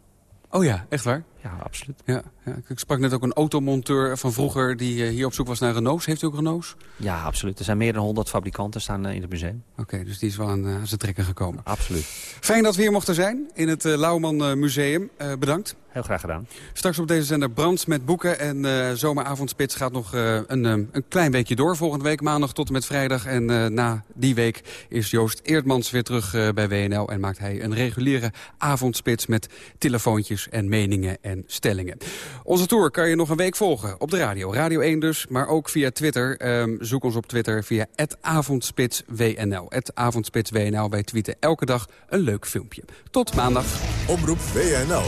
Oh ja, echt waar? Ja, absoluut. Ja, ja, Ik sprak net ook een automonteur van vroeger die uh, hier op zoek was naar Renaults. Heeft u ook Renaults? Ja, absoluut. Er zijn meer dan 100 fabrikanten staan uh, in het museum. Oké, okay, dus die is wel aan, uh, aan zijn trekken gekomen. Absoluut. Fijn dat we hier mochten zijn in het Lauwman Museum. bedankt. Heel graag gedaan. Straks op deze zender Brands met boeken. En uh, zomeravondspits gaat nog uh, een, um, een klein weekje door. Volgende week maandag tot en met vrijdag. En uh, na die week is Joost Eerdmans weer terug bij WNL. En maakt hij een reguliere avondspits met telefoontjes en meningen en stellingen. Onze tour kan je nog een week volgen op de radio. Radio 1 dus, maar ook via Twitter. Um, zoek ons op Twitter via avondspitswnl. avondspitswnl. Wij tweeten elke dag een leuk filmpje. Tot maandag. Omroep WNL.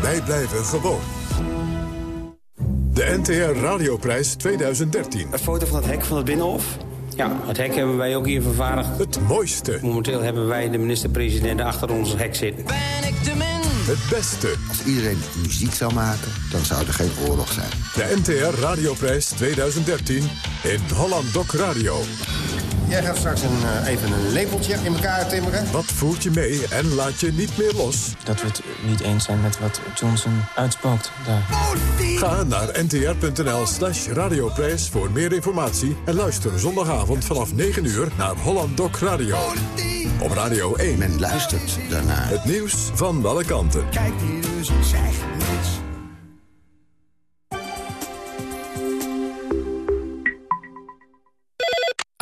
Wij blijven gewoon. De NTR Radioprijs 2013. Een foto van het hek van het Binnenhof. Ja, het hek hebben wij ook hier vervaardigd. Het mooiste. Momenteel hebben wij de minister-president achter ons hek zitten. Ben ik de min? Het beste. Als iedereen muziek zou maken, dan zou er geen oorlog zijn. De NTR Radioprijs 2013 in Holland Doc Radio. Jij gaat straks een, uh, even een lepeltje in elkaar timmeren. Wat voert je mee en laat je niet meer los? Dat we het niet eens zijn met wat Johnson uitspookt daar. Ga naar ntr.nl slash radioprijs voor meer informatie... en luister zondagavond vanaf 9 uur naar Holland Doc Radio. Op Radio 1. Men luistert daarnaar. Het nieuws van alle kanten. Kijk hier dus, ik zeg niks.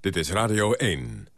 Dit is Radio 1.